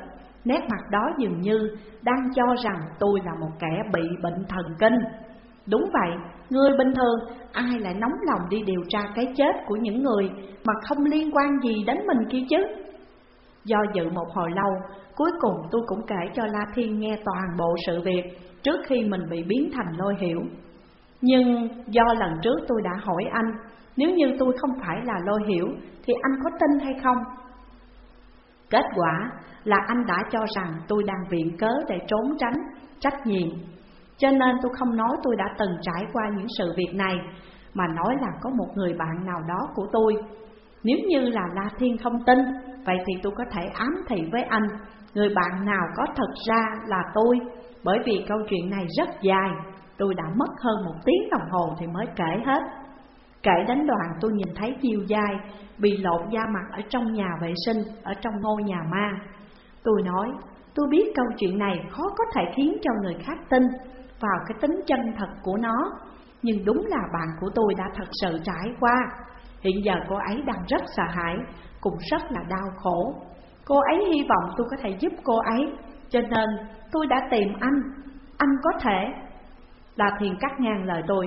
nét mặt đó dường như đang cho rằng tôi là một kẻ bị bệnh thần kinh. Đúng vậy, người bình thường ai lại nóng lòng đi điều tra cái chết của những người mà không liên quan gì đến mình kia chứ? Do dự một hồi lâu, cuối cùng tôi cũng kể cho La Thiên nghe toàn bộ sự việc trước khi mình bị biến thành lôi hiểu. Nhưng do lần trước tôi đã hỏi anh, nếu như tôi không phải là lôi hiểu thì anh có tin hay không? Kết quả là anh đã cho rằng tôi đang viện cớ để trốn tránh trách nhiệm cho nên tôi không nói tôi đã từng trải qua những sự việc này, Mà nói là có một người bạn nào đó của tôi. Nếu như là La Thiên không tin, Vậy thì tôi có thể ám thị với anh. Người bạn nào có thật ra là tôi? Bởi vì câu chuyện này rất dài, Tôi đã mất hơn một tiếng đồng hồ thì mới kể hết. Kể đến đoạn tôi nhìn thấy chiều dài Bị lộn da mặt ở trong nhà vệ sinh, Ở trong ngôi nhà ma. Tôi nói, Tôi biết câu chuyện này khó có thể khiến cho người khác tin vào cái tính chân thật của nó. Nhưng đúng là bạn của tôi đã thật sự trải qua. Hiện giờ cô ấy đang rất sợ hãi, Cũng rất là đau khổ. Cô ấy hy vọng tôi có thể giúp cô ấy. Cho nên, tôi đã tìm anh. Anh có thể. Là thiền cắt ngang lời tôi.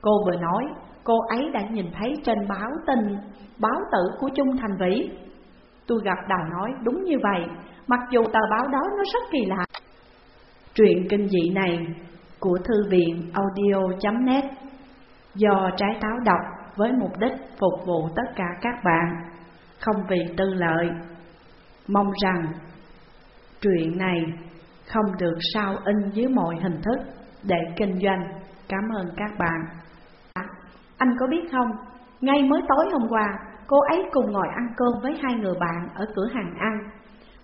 Cô vừa nói, Cô ấy đã nhìn thấy trên báo tin, Báo tử của Trung Thành Vĩ. Tôi gặp đầu nói, đúng như vậy. Mặc dù tờ báo đó nó rất kỳ lạ. Truyện kinh dị này của thư viện audio.net do trái táo đọc với mục đích phục vụ tất cả các bạn, không vì tư lợi. Mong rằng truyện này không được sao in dưới mọi hình thức để kinh doanh. Cảm ơn các bạn. À, anh có biết không, ngay mới tối hôm qua, cô ấy cùng ngồi ăn cơm với hai người bạn ở cửa hàng ăn.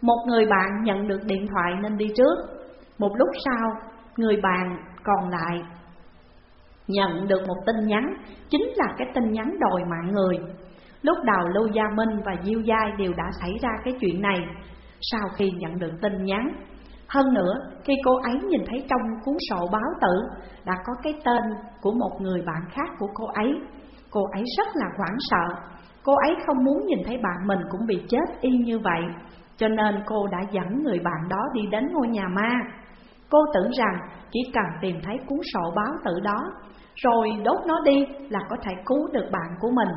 Một người bạn nhận được điện thoại nên đi trước. Một lúc sau, người bạn còn lại nhận được một tin nhắn, chính là cái tin nhắn đòi mạng người. Lúc đầu Lưu Gia Minh và Diêu Giai đều đã xảy ra cái chuyện này sau khi nhận được tin nhắn. Hơn nữa, khi cô ấy nhìn thấy trong cuốn sổ báo tử đã có cái tên của một người bạn khác của cô ấy, cô ấy rất là hoảng sợ. Cô ấy không muốn nhìn thấy bạn mình cũng bị chết y như vậy, cho nên cô đã dẫn người bạn đó đi đến ngôi nhà ma. Cô tưởng rằng chỉ cần tìm thấy cuốn sổ báo tử đó, Rồi đốt nó đi là có thể cứu được bạn của mình.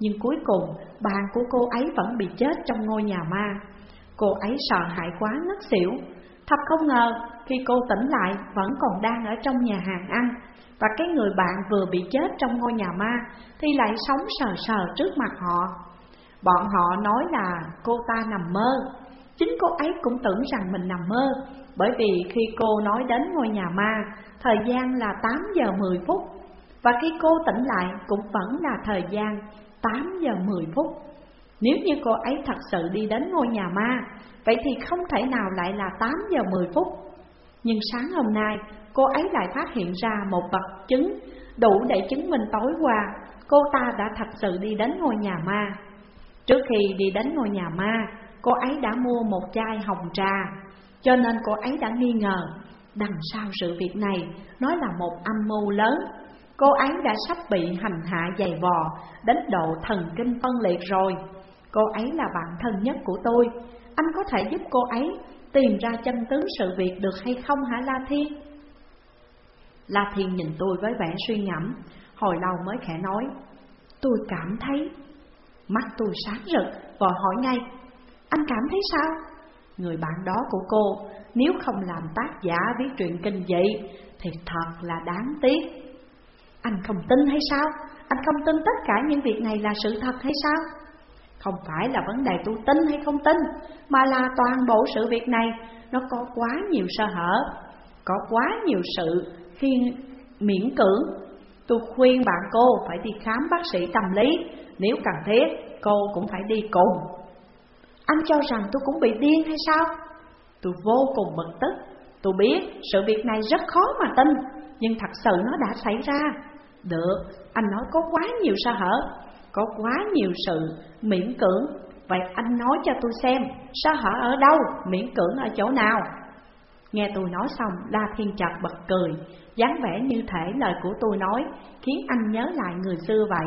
Nhưng cuối cùng, bạn của cô ấy vẫn bị chết trong ngôi nhà ma. Cô ấy sợ hãi quá ngất xỉu. Thật không ngờ, khi cô tỉnh lại, vẫn còn đang ở trong nhà hàng ăn. Và cái người bạn vừa bị chết trong ngôi nhà ma Thì lại sống sờ sờ trước mặt họ. Bọn họ nói là cô ta nằm mơ. Chính cô ấy cũng tưởng rằng mình nằm mơ. Bởi vì khi cô nói đến ngôi nhà ma, Thời gian là 8 giờ 10 phút. Và khi cô tỉnh lại cũng vẫn là thời gian 8 giờ 10 phút. Nếu như cô ấy thật sự đi đến ngôi nhà ma, Vậy thì không thể nào lại là 8 giờ 10 phút. Nhưng sáng hôm nay, cô ấy lại phát hiện ra một vật chứng Đủ để chứng minh tối qua cô ta đã thật sự đi đến ngôi nhà ma. Trước khi đi đến ngôi nhà ma, cô ấy đã mua một chai hồng trà. Cho nên cô ấy đã nghi ngờ, Đằng sau sự việc này, nó là một âm mưu lớn Cô ấy đã sắp bị hành hạ dày vò, Đến độ thần kinh phân liệt rồi Cô ấy là bạn thân nhất của tôi Anh có thể giúp cô ấy tìm ra chân tướng sự việc được hay không hả, La Thiên? La Thiên nhìn tôi với vẻ suy ngẫm, Hồi lâu mới khẽ nói, Tôi cảm thấy Mắt tôi sáng rực và hỏi ngay, Anh cảm thấy sao? Người bạn đó của cô Nếu không làm tác giả viết truyện kinh dị, Thì thật là đáng tiếc Anh không tin hay sao? Anh không tin tất cả những việc này là sự thật hay sao? Không phải là vấn đề tôi tin hay không tin, Mà là toàn bộ sự việc này, Nó có quá nhiều sơ hở, Có quá nhiều sự khi miễn cưỡng Tôi khuyên bạn cô phải đi khám bác sĩ tâm lý, Nếu cần thiết, cô cũng phải đi cùng anh cho rằng tôi cũng bị điên hay sao? Tôi vô cùng bực tức. Tôi biết sự việc này rất khó mà tin Nhưng thật sự nó đã xảy ra. Được, anh nói có quá nhiều sơ hở? Có quá nhiều sự miễn cưỡng. Vậy anh nói cho tôi xem Sơ hở ở đâu, miễn cưỡng ở chỗ nào? Nghe tôi nói xong, La Thiên chợt bật cười dáng vẻ như thể lời của tôi nói Khiến anh nhớ lại người xưa vậy.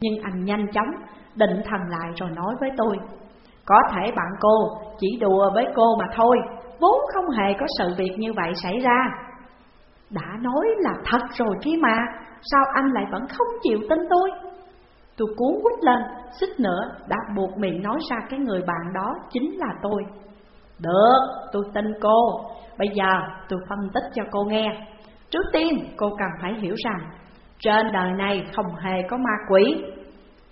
Nhưng anh nhanh chóng định thần lại rồi nói với tôi có thể bạn cô chỉ đùa với cô mà thôi Vốn không hề có sự việc như vậy xảy ra. Đã nói là thật rồi kia mà Sao anh lại vẫn không chịu tin tôi? Tôi cuốn quýt lên Xích nữa đã buộc miệng nói ra cái người bạn đó chính là tôi. Được, tôi tin cô. Bây giờ tôi phân tích cho cô nghe. Trước tiên cô cần phải hiểu rằng Trên đời này không hề có ma quỷ.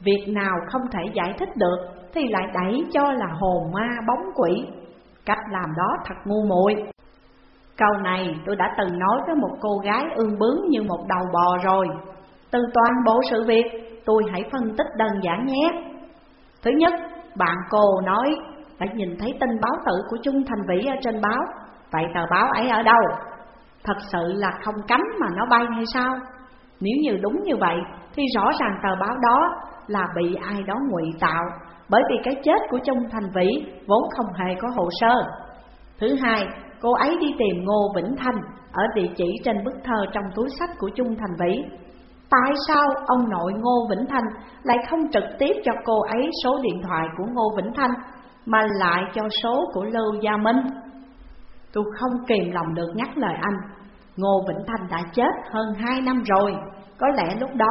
Việc nào không thể giải thích được Thì lại đẩy cho là hồn ma bóng quỷ. Cách làm đó thật ngu muội. Câu này tôi đã từng nói với một cô gái ương bướng như một đầu bò rồi. Từ toàn bộ sự việc tôi hãy phân tích đơn giản nhé. Thứ nhất, bạn cô nói đã nhìn thấy tin báo tử của Trung Thành Vĩ ở trên báo. Vậy tờ báo ấy ở đâu? Thật sự là không cánh mà nó bay hay sao? Nếu như đúng như vậy thì rõ ràng tờ báo đó là bị ai đó ngụy tạo Bởi vì cái chết của Trung Thành Vĩ vốn không hề có hồ sơ. Thứ hai, cô ấy đi tìm Ngô Vĩnh Thanh ở địa chỉ trên bức thơ trong túi sách của Trung Thành Vĩ Tại sao ông nội Ngô Vĩnh Thanh lại không trực tiếp cho cô ấy số điện thoại của Ngô Vĩnh Thanh Mà lại cho số của Lưu Gia Minh? Tôi không kìm lòng được nhắc lời anh. Ngô Vĩnh Thanh đã chết hơn 2 năm rồi. Có lẽ lúc đó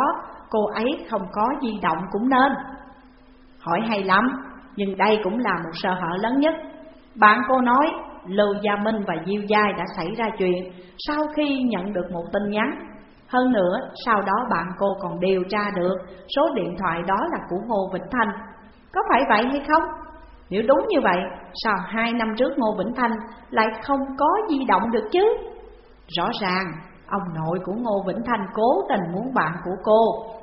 cô ấy không có di động cũng nên Hỏi hay lắm Nhưng đây cũng là một sơ hở lớn nhất Bạn cô nói Lưu Gia Minh và Diêu Giai đã xảy ra chuyện Sau khi nhận được một tin nhắn Hơn nữa sau đó bạn cô còn điều tra được Số điện thoại đó là của Ngô Vĩnh Thanh Có phải vậy hay không? Nếu đúng như vậy, sao hai năm trước Ngô Vĩnh Thanh lại không có di động được chứ? Rõ ràng, ông nội của Ngô Vĩnh Thanh cố tình muốn bạn của cô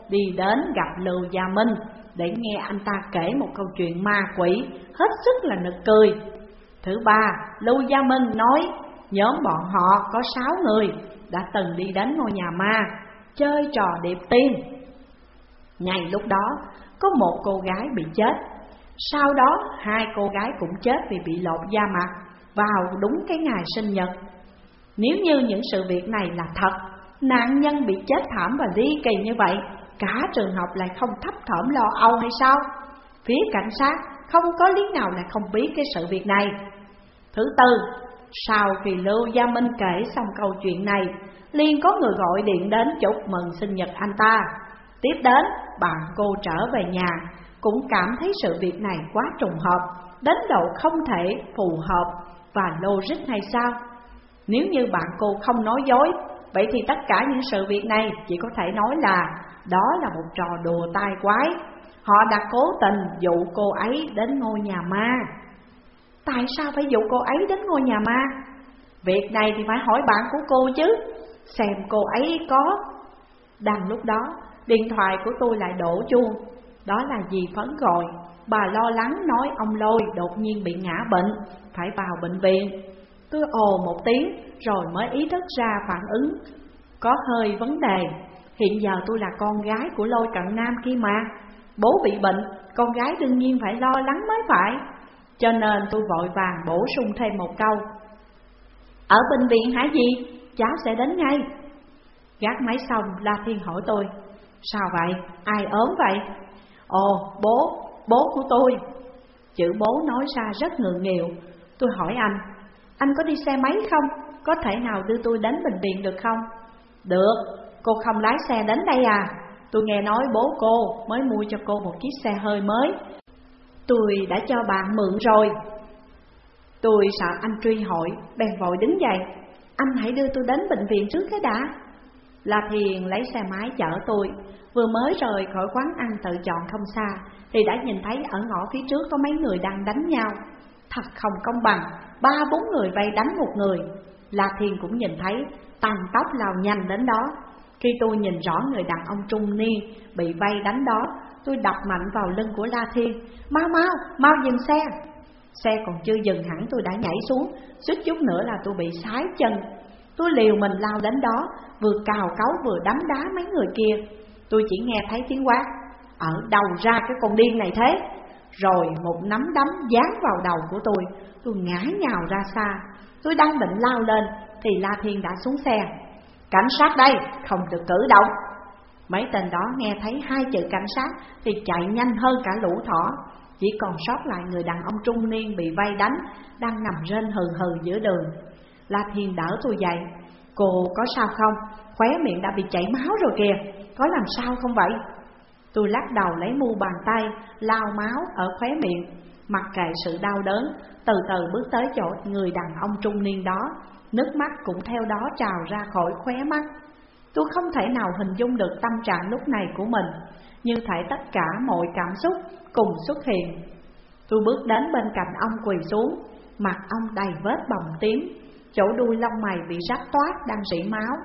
đi đến gặp Lưu Gia Minh để nghe anh ta kể một câu chuyện ma quỷ hết sức là nực cười. Thứ ba, Lưu Gia Minh nói nhóm bọn họ có sáu người đã từng đi đến ngôi nhà ma chơi trò điệp tiên. Ngày lúc đó, có một cô gái bị chết sau đó hai cô gái cũng chết vì bị lột da mặt vào đúng cái ngày sinh nhật nếu như những sự việc này là thật Nạn nhân bị chết thảm và ly kỳ như vậy Cả trường học lại không thấp thỏm lo âu hay sao? Phía cảnh sát không có lý nào lại không biết cái sự việc này. Thứ tư, sau khi Lưu Gia Minh kể xong câu chuyện này liền có người gọi điện đến chúc mừng sinh nhật anh ta. Tiếp đến, bạn cô trở về nhà cũng cảm thấy sự việc này quá trùng hợp, đến độ không thể phù hợp và logic hay sao? Nếu như bạn cô không nói dối, vậy thì tất cả những sự việc này chỉ có thể nói là đó là một trò đùa tai quái. Họ đã cố tình dụ cô ấy đến ngôi nhà ma. Tại sao phải dụ cô ấy đến ngôi nhà ma? Việc này thì phải hỏi bạn của cô chứ Xem cô ấy có Đang lúc đó Điện thoại của tôi lại đổ chuông Đó là gì phấn gọi Bà lo lắng nói ông Lôi đột nhiên bị ngã bệnh Phải vào bệnh viện Tôi ồ một tiếng Rồi mới ý thức ra phản ứng. Có hơi vấn đề. Hiện giờ tôi là con gái của Lôi Cận Nam kia mà. Bố bị bệnh Con gái đương nhiên phải lo lắng mới phải. Cho nên tôi vội vàng bổ sung thêm một câu. Ở bệnh viện hả gì? Cháu sẽ đến ngay. Gác máy xong La Thiên hỏi tôi. Sao vậy? Ai ốm vậy? Ồ, bố, bố của tôi. Chữ bố nói ra rất ngượng nghịu. Tôi hỏi anh anh có đi xe máy không? Có thể nào đưa tôi đến bệnh viện được không? Được, cô không lái xe đến đây à? Tôi nghe nói bố cô mới mua cho cô một chiếc xe hơi mới. Tôi đã cho bạn mượn rồi. Tôi sợ anh truy hỏi, bèn vội đứng dậy. Anh hãy đưa tôi đến bệnh viện trước cái đã. La Thiền lấy xe máy chở tôi. Vừa mới rời khỏi quán ăn tự chọn không xa Thì đã nhìn thấy ở ngõ phía trước có mấy người đang đánh nhau. Thật không công bằng. Ba bốn người vây đánh một người. La Thiên cũng nhìn thấy Tăng tóc lao nhanh đến đó. Khi tôi nhìn rõ người đàn ông trung niên Bị vây đánh đó Tôi đập mạnh vào lưng của La Thiên. Mau mau, mau dừng xe. Xe còn chưa dừng hẳn tôi đã nhảy xuống. Suýt chút nữa là tôi bị sái chân. Tôi liều mình lao đến đó Vừa cào cấu vừa đấm đá mấy người kia. Tôi chỉ nghe thấy tiếng quát Ở đầu ra cái con điên này thế? Rồi một nắm đấm dán vào đầu của tôi. Tôi ngã nhào ra xa. Tôi đang định lao lên Thì La Thiên đã xuống xe. Cảnh sát đây, không được cử động. Mấy tên đó nghe thấy hai chữ cảnh sát Thì chạy nhanh hơn cả lũ thỏ. Chỉ còn sót lại người đàn ông trung niên bị vây đánh Đang nằm rên hừ hừ giữa đường. La Thiên đỡ tôi dậy. Cô có sao không? Khóe miệng đã bị chảy máu rồi kìa. Có làm sao không vậy? Tôi lắc đầu lấy mu bàn tay, Lao máu ở khóe miệng. Mặc kệ sự đau đớn, Từ từ bước tới chỗ người đàn ông trung niên đó. Nước mắt cũng theo đó trào ra khỏi khóe mắt. Tôi không thể nào hình dung được tâm trạng lúc này của mình, Như thể tất cả mọi cảm xúc cùng xuất hiện. Tôi bước đến bên cạnh ông quỳ xuống, Mặt ông đầy vết bầm tím. Chỗ đuôi lông mày bị rách toát đang rỉ máu.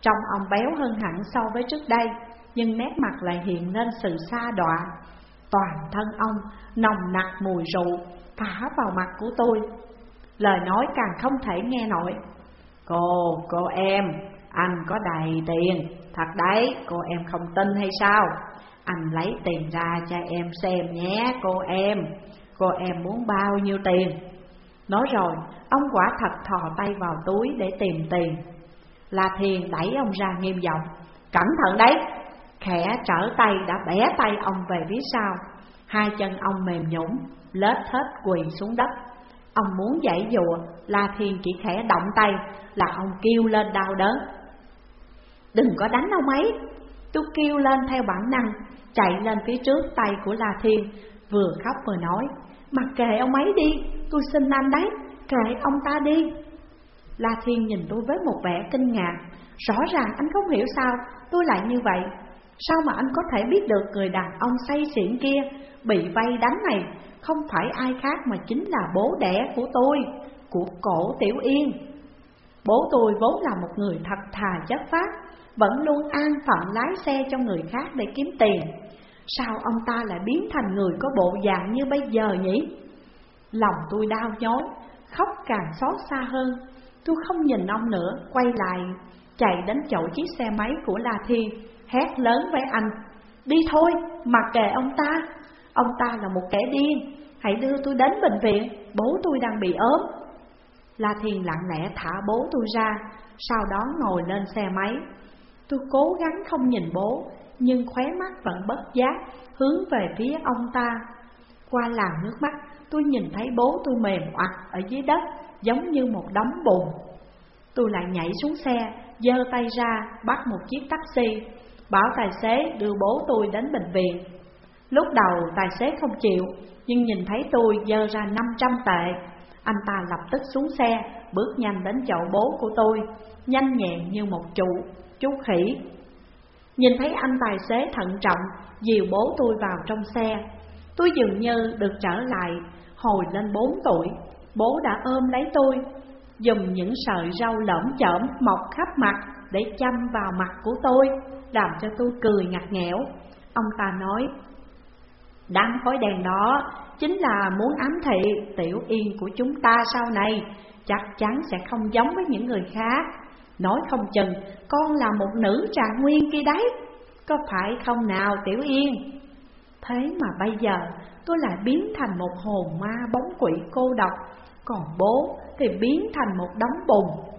Trông ông béo hơn hẳn so với trước đây. Nhưng nét mặt lại hiện lên sự xa đọa. Toàn thân ông nồng nặc mùi rượu thả vào mặt của tôi. Lời nói càng không thể nghe nổi. Cô, cô em, anh có đầy tiền. Thật đấy, cô em không tin hay sao? Anh lấy tiền ra cho em xem nhé cô em. Cô em muốn bao nhiêu tiền? Nói rồi, ông quả thật thò tay vào túi để tìm tiền. La Thiền đẩy ông ra nghiêm giọng. Cẩn thận đấy Khẽ trở tay đã bẻ tay ông về phía sau. Hai chân ông mềm nhũn, Lết thết quỳ xuống đất. Ông muốn giải dụa, La Thiên chỉ khẽ động tay, Là ông kêu lên đau đớn. Đừng có đánh ông ấy. Tôi kêu lên theo bản năng, Chạy lên phía trước tay của La Thiên, Vừa khóc vừa nói, Mặc kệ ông ấy đi, Tôi xin anh đấy, Kệ ông ta đi. La Thiên nhìn tôi với một vẻ kinh ngạc, Rõ ràng anh không hiểu sao tôi lại như vậy. Sao mà anh có thể biết được người đàn ông say xỉn kia Bị vay đánh này? Không phải ai khác mà chính là bố đẻ của tôi Của cổ Tiểu Yên. Bố tôi vốn là một người thật thà chất phát Vẫn luôn an phận lái xe cho người khác để kiếm tiền. Sao ông ta lại biến thành người có bộ dạng như bây giờ nhỉ? Lòng tôi đau nhói, khóc càng xót xa hơn. Tôi không nhìn ông nữa, quay lại, chạy đến chỗ chiếc xe máy của La Thiên, hét lớn với anh. Đi thôi, mặc kệ ông ta, ông ta là một kẻ điên, hãy đưa tôi đến bệnh viện, bố tôi đang bị ốm. La Thiên lặng lẽ thả bố tôi ra, sau đó ngồi lên xe máy. Tôi cố gắng không nhìn bố, nhưng khóe mắt vẫn bất giác hướng về phía ông ta. Qua làn nước mắt, tôi nhìn thấy bố tôi mềm oặt ở dưới đất, giống như một đống bùn. Tôi lại nhảy xuống xe, giơ tay ra, bắt một chiếc taxi, bảo tài xế đưa bố tôi đến bệnh viện. Lúc đầu tài xế không chịu, nhưng nhìn thấy tôi dơ ra 500 tệ, anh ta lập tức xuống xe, bước nhanh đến chỗ bố của tôi, nhanh nhẹn như một trụ, chú khỉ. Nhìn thấy anh tài xế thận trọng, dìu bố tôi vào trong xe, tôi dường như được trở lại hồi lên 4 tuổi, bố đã ôm lấy tôi, dùng những sợi rau lởm chởm mọc khắp mặt để chăm vào mặt của tôi, làm cho tôi cười ngặt nghẽo. Ông ta nói, đám khói đèn đó chính là muốn ám thị tiểu yên của chúng ta sau này chắc chắn sẽ không giống với những người khác. Nói không chừng con là một nữ trà nguyên kia đấy, có phải không nào tiểu yên? Thế mà bây giờ tôi lại biến thành một hồn ma bóng quỷ cô độc, còn bố thì biến thành một đống bùn.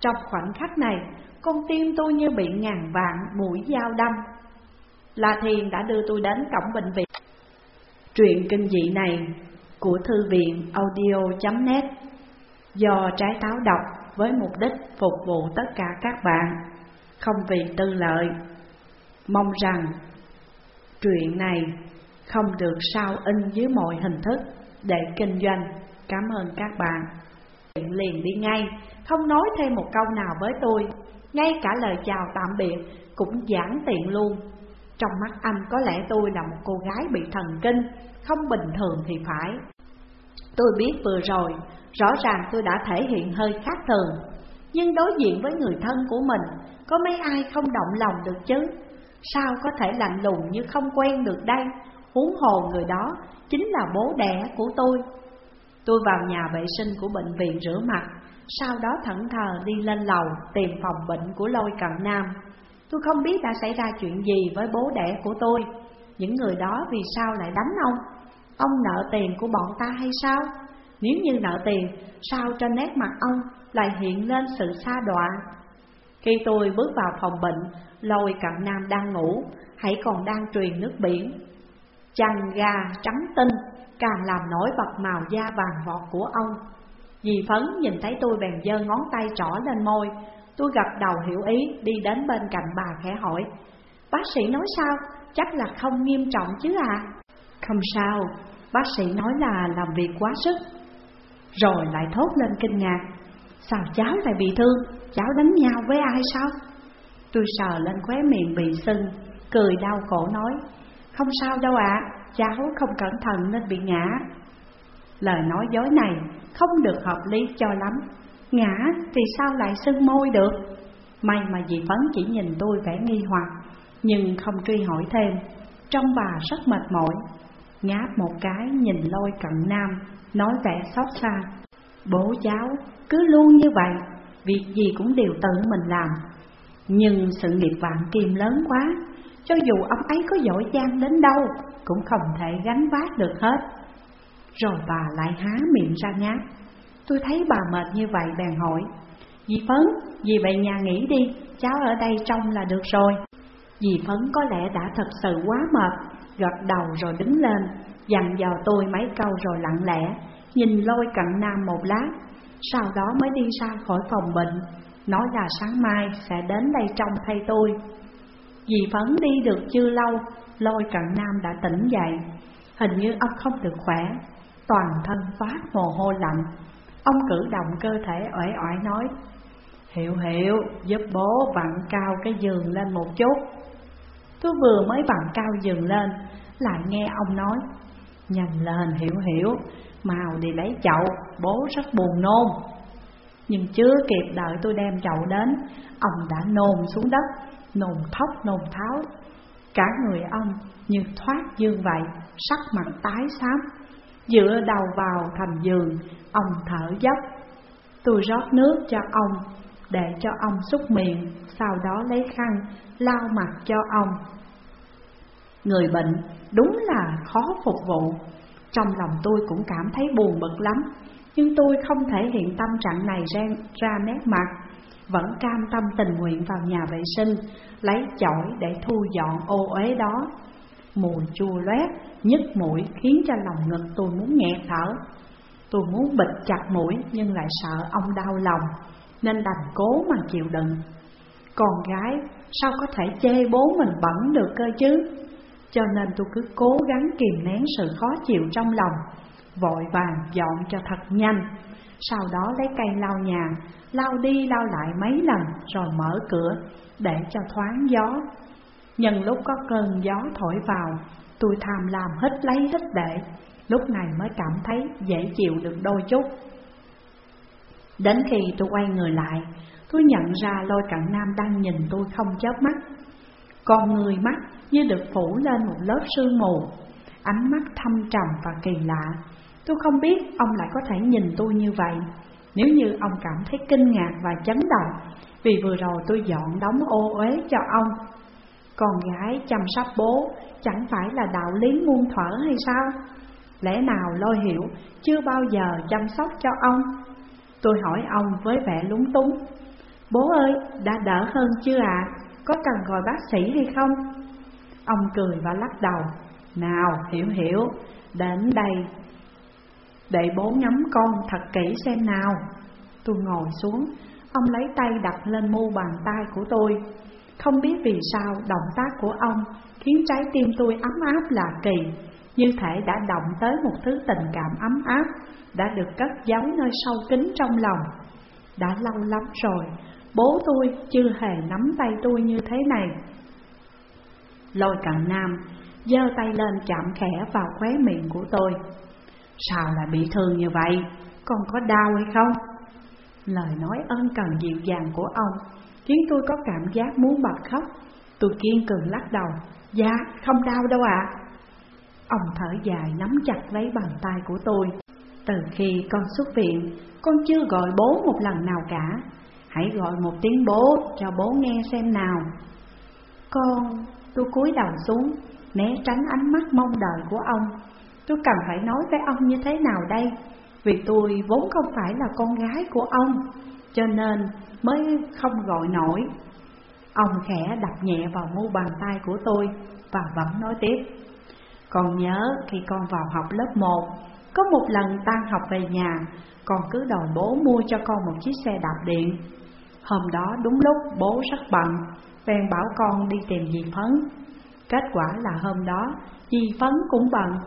Trong khoảnh khắc này, con tim tôi như bị ngàn vạn mũi dao đâm. La Thiền đã đưa tôi đến cổng bệnh viện. Truyện kinh dị này của thư viện audio.net do trái táo đọc với mục đích phục vụ tất cả các bạn, không vì tư lợi. Mong rằng truyện này không được sao in dưới mọi hình thức để kinh doanh. Cảm ơn các bạn. Liền đi ngay, không nói thêm một câu nào với tôi, ngay cả lời chào tạm biệt cũng giản tiện luôn. Trong mắt anh có lẽ tôi là một cô gái bị thần kinh, không bình thường thì phải. Tôi biết vừa rồi, rõ ràng tôi đã thể hiện hơi khác thường, nhưng đối diện với người thân của mình, có mấy ai không động lòng được chứ? Sao có thể lạnh lùng như không quen được đây? Huống hồ người đó chính là bố đẻ của tôi. Tôi vào nhà vệ sinh của bệnh viện rửa mặt, sau đó thẫn thờ đi lên lầu tìm phòng bệnh của lôi cận nam. Tôi không biết đã xảy ra chuyện gì với bố đẻ của tôi, những người đó vì sao lại đánh ông? Ông nợ tiền của bọn ta hay sao? Nếu như nợ tiền, sao trên nét mặt ông lại hiện lên sự xa đọa? Khi tôi bước vào phòng bệnh, lôi cận nam đang ngủ, hãy còn đang truyền nước biển. Chăn gà trắng tinh, càng làm nổi bật màu da vàng vọt của ông. Dì Phấn nhìn thấy tôi bèn giơ ngón tay trỏ lên môi, tôi gật đầu hiểu ý đi đến bên cạnh bà khẽ hỏi. Bác sĩ nói sao? Chắc là không nghiêm trọng chứ à? Không sao, bác sĩ nói là làm việc quá sức Rồi lại thốt lên kinh ngạc Sao cháu lại bị thương, cháu đánh nhau với ai sao? Tôi sờ lên khóe miệng bị sưng, cười đau khổ nói Không sao đâu ạ, cháu không cẩn thận nên bị ngã Lời nói dối này không được hợp lý cho lắm. Ngã thì sao lại sưng môi được? May mà dì Phấn chỉ nhìn tôi vẻ nghi hoặc, Nhưng không truy hỏi thêm. Trong bà rất mệt mỏi. Ngáp một cái nhìn lôi cận nam, Nói vẻ xót xa. Bố cháu, cứ luôn như vậy, Việc gì cũng đều tự mình làm. Nhưng sự nghiệp vạn kim lớn quá, Cho dù ông ấy có giỏi giang đến đâu, Cũng không thể gánh vác được hết. Rồi bà lại há miệng ra ngáp Tôi thấy bà mệt như vậy bèn hỏi. Dì Phấn, dì về nhà nghỉ đi. Cháu ở đây trông là được rồi. Dì Phấn có lẽ đã thật sự quá mệt. Gật đầu rồi đứng lên, dặn dò tôi mấy câu rồi lặng lẽ, nhìn lôi cận nam một lát, sau đó mới đi ra khỏi phòng bệnh, nói là sáng mai sẽ đến đây trông thay tôi. Dì Phấn đi được chưa lâu, lôi cận nam đã tỉnh dậy, hình như ông không được khỏe, toàn thân phát mồ hôi lạnh. Ông cử động cơ thể uể oải nói, Hiểu hiểu, giúp bố vặn cao cái giường lên một chút. Tôi vừa mới vặn cao giường lên Lại nghe ông nói Nhanh lên hiểu hiểu Mau đi lấy chậu Bố rất buồn nôn. Nhưng chưa kịp đợi tôi đem chậu đến Ông đã nôn xuống đất Nôn thốc nôn tháo. Cả người ông như thoát dương vậy Sắc mặt tái xám. Dựa đầu vào thành giường Ông thở dốc. Tôi rót nước cho ông Để cho ông xúc miệng Sau đó lấy khăn lau mặt cho ông. Người bệnh đúng là khó phục vụ. Trong lòng tôi cũng cảm thấy buồn bực lắm Nhưng tôi không thể hiện tâm trạng này ra, ra nét mặt. Vẫn cam tâm tình nguyện vào nhà vệ sinh Lấy chổi để thu dọn ô uế đó. Mùi chua loét, nhức mũi khiến cho lòng ngực tôi muốn nghẹt thở. Tôi muốn bịt chặt mũi nhưng lại sợ ông đau lòng Nên đành cố mà chịu đựng. Con gái sao có thể chê bố mình bẩn được cơ chứ? Cho nên tôi cứ cố gắng kìm nén sự khó chịu trong lòng Vội vàng dọn cho thật nhanh. Sau đó lấy cây lau nhà Lau đi lau lại mấy lần Rồi mở cửa để cho thoáng gió. Nhân lúc có cơn gió thổi vào Tôi tham lam hết lấy hết để lúc này mới cảm thấy dễ chịu được đôi chút. Đến khi tôi quay người lại, tôi nhận ra lôi cận nam đang nhìn tôi không chớp mắt. Con người mắt như được phủ lên một lớp sương mù, ánh mắt thâm trầm và kỳ lạ. Tôi không biết ông lại có thể nhìn tôi như vậy. Nếu như ông cảm thấy kinh ngạc và chấn động Vì vừa rồi tôi dọn đóng ô uế cho ông con gái chăm sóc bố chẳng phải là đạo lý muôn thuở hay sao? Lẽ nào lôi hiểu chưa bao giờ chăm sóc cho ông? Tôi hỏi ông với vẻ lúng túng Bố ơi, đã đỡ hơn chưa ạ? À? Có cần gọi bác sĩ hay không? Ông cười và lắc đầu Nào, hiểu hiểu, đến đây để bố ngắm con thật kỹ xem nào Tôi ngồi xuống Ông lấy tay đặt lên mu bàn tay của tôi không biết vì sao động tác của ông Khiến trái tim tôi ấm áp lạ kỳ Như thể đã động tới một thứ tình cảm ấm áp, Đã được cất giấu nơi sâu kín trong lòng Đã lâu lắm rồi, Bố tôi chưa hề nắm tay tôi như thế này Lôi cận nam giơ tay lên chạm khẽ vào khóe miệng của tôi Sao lại bị thương như vậy? Con có đau hay không? Lời nói ân cần dịu dàng của ông Khiến tôi có cảm giác muốn bật khóc. Tôi kiên cường lắc đầu. Dạ không đau đâu ạ. À. Ông thở dài nắm chặt lấy bàn tay của tôi. Từ khi con xuất viện Con chưa gọi bố một lần nào cả. Hãy gọi một tiếng bố cho bố nghe xem nào. Con, tôi cúi đầu xuống Né tránh ánh mắt mong đợi của ông. Tôi cần phải nói với ông như thế nào đây? Vì tôi vốn không phải là con gái của ông. Cho nên mới không gọi nổi. Ông khẽ đập nhẹ vào mu bàn tay của tôi Và vẫn nói tiếp. Con nhớ khi con vào học lớp 1 Có một lần tan học về nhà Con cứ đòi bố mua cho con một chiếc xe đạp điện. Hôm đó đúng lúc bố rất bận Bèn bảo con đi tìm dì Phấn. Kết quả là hôm đó dì Phấn cũng bận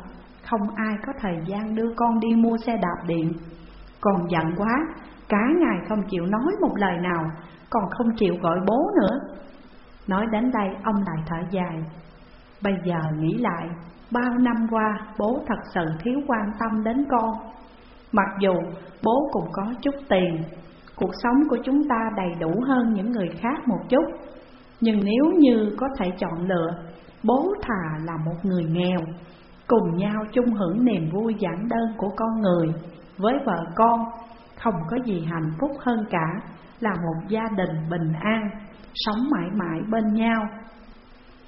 không ai có thời gian đưa con đi mua xe đạp điện. Còn giận quá, cả ngày không chịu nói một lời nào Còn không chịu gọi bố nữa. Nói đến đây ông lại thở dài. Bây giờ nghĩ lại, bao năm qua bố thật sự thiếu quan tâm đến con. Mặc dù bố cũng có chút tiền Cuộc sống của chúng ta đầy đủ hơn những người khác một chút. Nhưng nếu như có thể chọn lựa Bố thà là một người nghèo cùng nhau chung hưởng niềm vui giản đơn của con người với vợ con không có gì hạnh phúc hơn cả là một gia đình bình an sống mãi mãi bên nhau.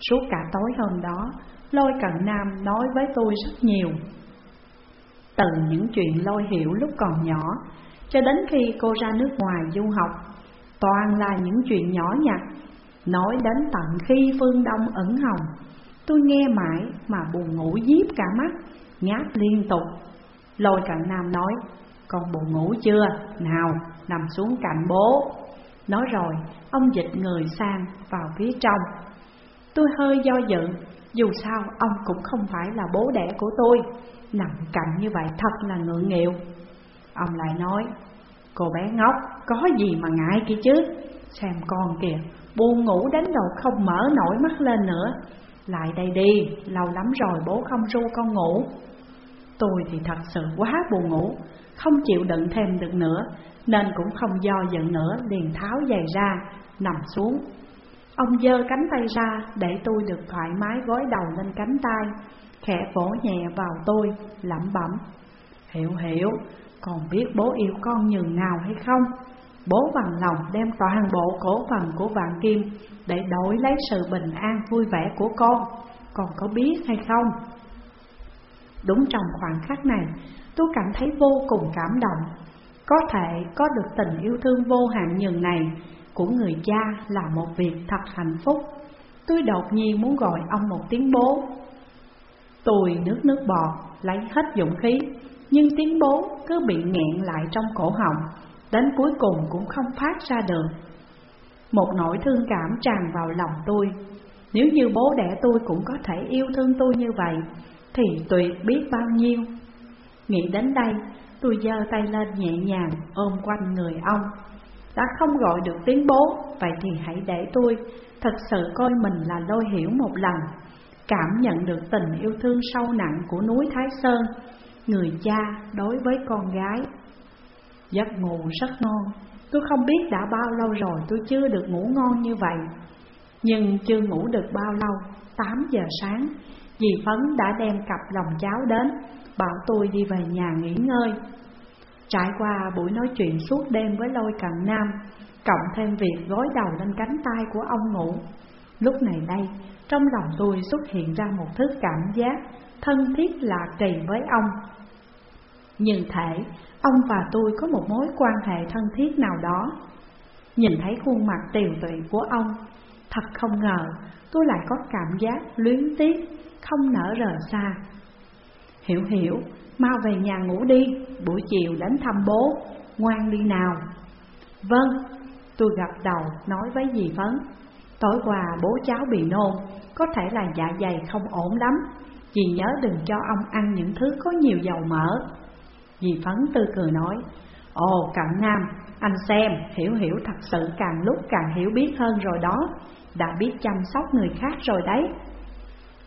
Suốt cả tối hôm đó lôi cận nam nói với tôi rất nhiều. Từ những chuyện lôi hiểu lúc còn nhỏ cho đến khi cô ra nước ngoài du học toàn là những chuyện nhỏ nhặt nói đến tận khi phương đông ẩn hồng. Tôi nghe mãi mà buồn ngủ díp cả mắt, ngáp liên tục. Lôi cận nam nói, con buồn ngủ chưa? Nào, nằm xuống cạnh bố. Nói rồi, ông dịch người sang vào phía trong. Tôi hơi do dự, dù sao ông cũng không phải là bố đẻ của tôi. Nằm cạnh như vậy thật là ngượng nghịu. Ông lại nói, cô bé ngốc, có gì mà ngại kia chứ? Xem con kìa, buồn ngủ đến độ không mở nổi mắt lên nữa lại đây đi, lâu lắm rồi bố không ru con ngủ Tôi thì thật sự quá buồn ngủ Không chịu đựng thêm được nữa Nên cũng không do dự nữa liền tháo giày ra, nằm xuống Ông giơ cánh tay ra để tôi được thoải mái gối đầu lên cánh tay Khẽ vỗ nhẹ vào tôi, lẩm bẩm Hiểu hiểu, còn biết bố yêu con nhường nào hay không? Bố bằng lòng đem toàn bộ cổ phần của vạn kim Để đổi lấy sự bình an vui vẻ của con còn có biết hay không? Đúng trong khoảnh khắc này Tôi cảm thấy vô cùng cảm động. Có thể có được tình yêu thương vô hạn nhường này Của người cha là một việc thật hạnh phúc. Tôi đột nhiên muốn gọi ông một tiếng bố. Tôi nước nước bọt lấy hết dũng khí Nhưng tiếng bố cứ bị nghẹn lại trong cổ họng đến cuối cùng cũng không phát ra được. Một nỗi thương cảm tràn vào lòng tôi, nếu như bố đẻ tôi cũng có thể yêu thương tôi như vậy, thì tuyệt biết bao nhiêu. Nghĩ đến đây, tôi giơ tay lên nhẹ nhàng ôm quanh người ông. Đã không gọi được tiếng bố, vậy thì hãy để tôi thật sự coi mình là lôi hiểu một lần, cảm nhận được tình yêu thương sâu nặng của núi Thái Sơn, người cha đối với con gái. Giấc ngủ rất ngon, tôi không biết đã bao lâu rồi tôi chưa được ngủ ngon như vậy. Nhưng chưa ngủ được bao lâu, 8 giờ sáng, dì Phấn đã đem cặp lòng cháo đến, bảo tôi đi về nhà nghỉ ngơi. Trải qua buổi nói chuyện suốt đêm với lôi cận nam, cộng thêm việc gối đầu lên cánh tay của ông ngủ. Lúc này đây, trong lòng tôi xuất hiện ra một thứ cảm giác thân thiết lạ kỳ với ông. Nhưng thể, ông và tôi có một mối quan hệ thân thiết nào đó. Nhìn thấy khuôn mặt tiều tụy của ông, thật không ngờ tôi lại có cảm giác luyến tiếc, không nở rời xa. Hiểu hiểu, mau về nhà ngủ đi, buổi chiều đến thăm bố, ngoan đi nào. Vâng, tôi gật đầu nói với dì Phấn. Tối qua bố cháu bị nôn, có thể là dạ dày không ổn lắm. Dì nhớ đừng cho ông ăn những thứ có nhiều dầu mỡ. Dì Phấn tư cười nói, Ồ cận nam, anh xem, hiểu hiểu thật sự càng lúc càng hiểu biết hơn rồi đó, đã biết chăm sóc người khác rồi đấy.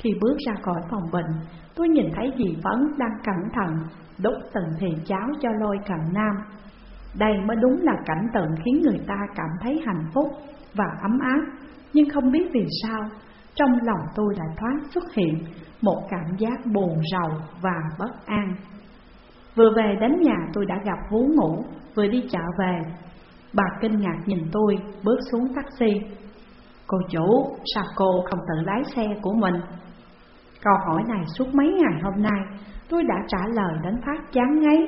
Khi bước ra khỏi phòng bệnh, tôi nhìn thấy dì Phấn đang cẩn thận đốt từng thìa cháo cho lôi cận nam. Đây mới đúng là cảnh tượng khiến người ta cảm thấy hạnh phúc và ấm áp, nhưng không biết vì sao, trong lòng tôi lại thoáng xuất hiện một cảm giác buồn rầu và bất an. Vừa về đến nhà tôi đã gặp vú ngủ, vừa đi chợ về. Bà kinh ngạc nhìn tôi, bước xuống taxi. Cô chủ, sao cô không tự lái xe của mình? Câu hỏi này suốt mấy ngày hôm nay, tôi đã trả lời đến phát chán ngấy,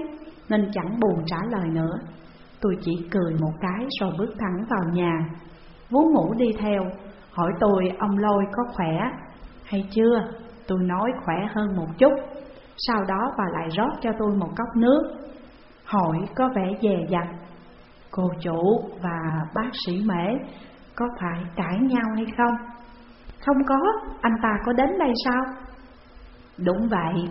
Nên chẳng buồn trả lời nữa. Tôi chỉ cười một cái rồi bước thẳng vào nhà. Vú ngủ đi theo, Hỏi tôi ông lôi có khỏe, hay chưa? Tôi nói, khỏe hơn một chút. Sau đó bà lại rót cho tôi một cốc nước, Hỏi có vẻ dè dặt. Cô chủ và bác sĩ mễ Có phải cãi nhau hay không? Không có, anh ta có đến đây sao? Đúng vậy,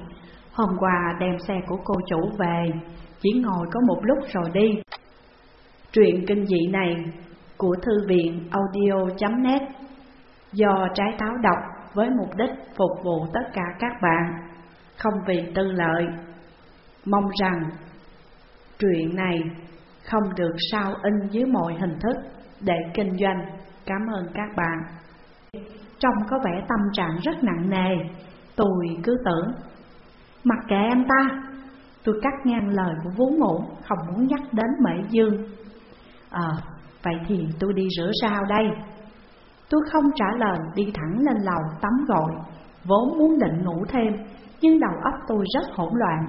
hôm qua đem xe của cô chủ về Chỉ ngồi có một lúc rồi đi. Truyện kinh dị này của thư viện audio.net Do trái táo đọc với mục đích phục vụ tất cả các bạn. Không vì tư lợi. Mong rằng truyện này không được sao in dưới mọi hình thức để kinh doanh. Cảm ơn các bạn. Trông có vẻ tâm trạng rất nặng nề. Tôi cứ tưởng Mặc kệ em ta. Tôi cắt ngang lời của vú ngủ Không muốn nhắc đến Mễ Dương. Ờ, vậy thì tôi đi rửa sao đây? Tôi không trả lời đi thẳng lên lầu tắm gội Vốn muốn định ngủ thêm Nhưng đầu óc tôi rất hỗn loạn.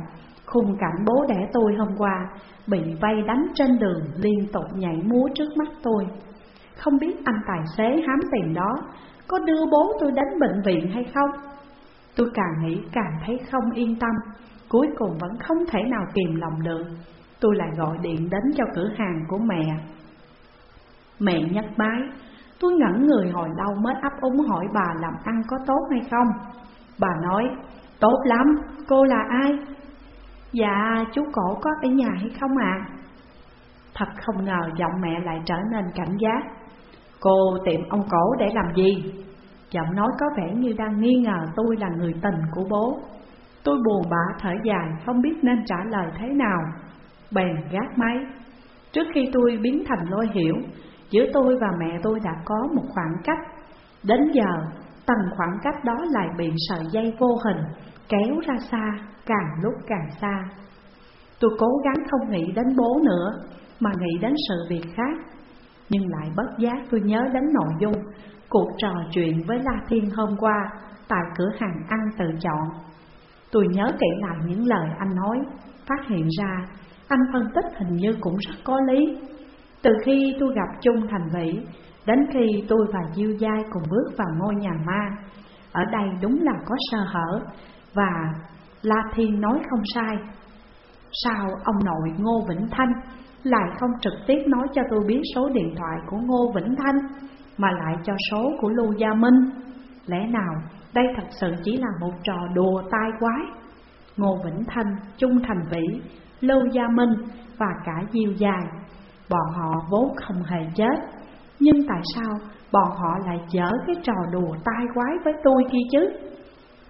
Khung cảnh bố đẻ tôi hôm qua Bị vây đánh trên đường liên tục nhảy múa trước mắt tôi. Không biết anh tài xế hám tiền đó có đưa bố tôi đến bệnh viện hay không Tôi càng nghĩ càng thấy không yên tâm Cuối cùng vẫn không thể nào kìm lòng được Tôi lại gọi điện đến cho cửa hàng của mẹ Mẹ nhắc máy Tôi ngẩn người hồi lâu mới ấp úng hỏi bà làm ăn có tốt hay không Bà nói Tốt lắm, cô là ai? Dạ, chú cổ có ở nhà hay không ạ? À? Thật không ngờ giọng mẹ lại trở nên cảnh giác Cô tìm ông cổ để làm gì? Giọng nói có vẻ như đang nghi ngờ tôi là người tình của bố. Tôi buồn bã thở dài không biết nên trả lời thế nào. Bèn gác máy. Trước khi tôi biến thành lôi hiểu Giữa tôi và mẹ tôi đã có một khoảng cách. Đến giờ tầng khoảng cách đó lại bị sợi dây vô hình Kéo ra xa, càng lúc càng xa. Tôi cố gắng không nghĩ đến bố nữa Mà nghĩ đến sự việc khác. Nhưng lại bất giác tôi nhớ đến nội dung. Cuộc trò chuyện với La Thiên hôm qua, Tại cửa hàng ăn tự chọn. Tôi nhớ kỹ lại những lời anh nói, Phát hiện ra, Anh phân tích hình như cũng rất có lý. Từ khi tôi gặp Chung Thành Vĩ Đến khi tôi và Diêu Giai cùng bước vào ngôi nhà ma, Ở đây đúng là có sơ hở, Và La Thiên nói không sai. Sao ông nội Ngô Vĩnh Thanh lại không trực tiếp nói cho tôi biết số điện thoại của Ngô Vĩnh Thanh Mà lại cho số của Lưu Gia Minh. Lẽ nào đây thật sự chỉ là một trò đùa tai quái? Ngô Vĩnh Thanh, Trung Thành Vĩ, Lưu Gia Minh và cả Diêu Dài. Bọn họ vốn không hề chết Nhưng tại sao bọn họ lại dở cái trò đùa tai quái với tôi kia chứ?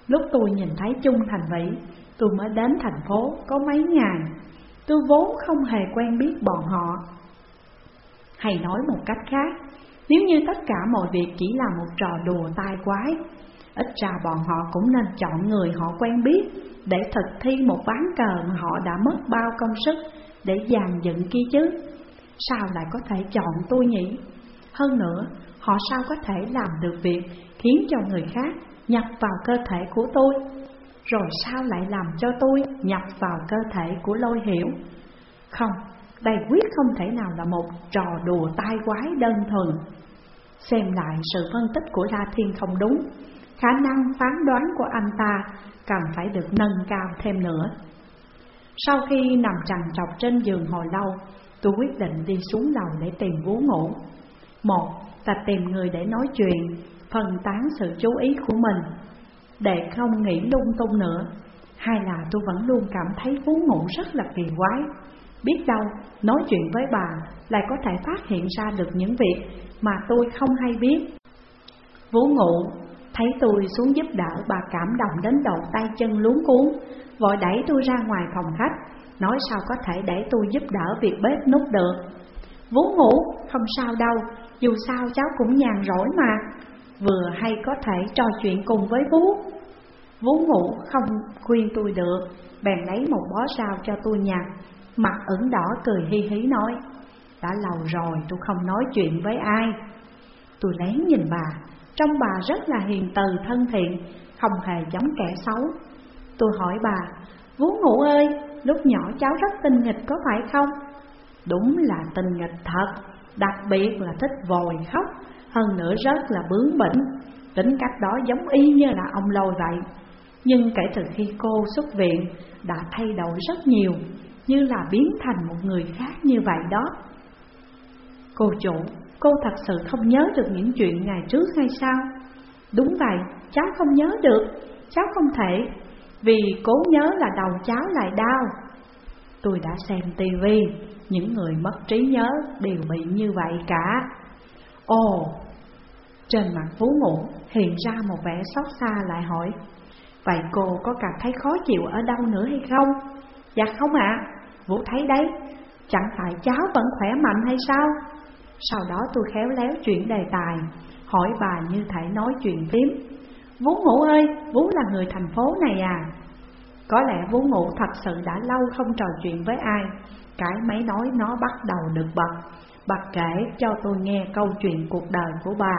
Lúc tôi nhìn thấy Trung Thành Vĩ tôi mới đến thành phố có mấy ngày. Tôi vốn không hề quen biết bọn họ. Hay nói một cách khác Nếu như tất cả mọi việc chỉ là một trò đùa tai quái Ít ra bọn họ cũng nên chọn người họ quen biết Để thực thi một ván cờ mà họ đã mất bao công sức Để dàn dựng kia chứ. Sao lại có thể chọn tôi nhỉ? Hơn nữa, họ sao có thể làm được việc khiến cho người khác nhập vào cơ thể của tôi? Rồi sao lại làm cho tôi nhập vào cơ thể của lôi hiểu? Không, đây quyết không thể nào là một trò đùa tai quái đơn thuần. Xem lại sự phân tích của La Thiên không đúng Khả năng phán đoán của anh ta cần phải được nâng cao thêm nữa. Sau khi nằm trằn trọc trên giường hồi lâu Tôi quyết định đi xuống lầu để tìm vú ngủ. Một là tìm người để nói chuyện phân tán sự chú ý của mình để không nghĩ lung tung nữa. Hay là tôi vẫn luôn cảm thấy vú ngủ rất là kỳ quái. Biết đâu, nói chuyện với bà lại có thể phát hiện ra được những việc mà tôi không hay biết. Vú ngủ thấy tôi xuống giúp đỡ bà cảm động đến đầu tay chân luống cuốn, vội đẩy tôi ra ngoài phòng khách, nói sao có thể để tôi giúp đỡ việc bếp nút được. Vú ngủ, không sao đâu, dù sao cháu cũng nhàn rỗi mà, vừa hay có thể trò chuyện cùng với Vú vốn ngủ không khuyên tôi được, bèn lấy một bó sao cho tôi nhặt, mặt ửng đỏ cười hi hí nói, đã lâu rồi tôi không nói chuyện với ai. Tôi lén nhìn bà, trong bà rất là hiền từ thân thiện, không hề giống kẻ xấu. Tôi hỏi bà, Vú ngủ ơi, lúc nhỏ cháu rất tinh nghịch có phải không? Đúng là tinh nghịch thật, đặc biệt là thích vòi khóc hơn nữa rất là bướng bỉnh, tính cách đó giống y như là ông lôi vậy. Nhưng kể từ khi cô xuất viện đã thay đổi rất nhiều, như là biến thành một người khác như vậy đó. Cô chủ, cô thật sự không nhớ được những chuyện ngày trước hay sao? Đúng vậy, cháu không nhớ được, cháu không thể, vì cố nhớ là đầu cháu lại đau. Tôi đã xem tivi, những người mất trí nhớ đều bị như vậy cả. Ồ, trên mặt Phú Ngũ hiện ra một vẻ xót xa lại hỏi Vậy cô có cảm thấy khó chịu ở đâu nữa hay không? Dạ không ạ, Vũ thấy đấy, chẳng phải cháu vẫn khỏe mạnh hay sao? Sau đó tôi khéo léo chuyển đề tài, hỏi bà như thể nói chuyện phím Vú Ngũ ơi, Vú là người thành phố này à? Có lẽ Vú Ngũ thật sự đã lâu không trò chuyện với ai Cái máy nói nó bắt đầu được bật Bật kể cho tôi nghe câu chuyện cuộc đời của bà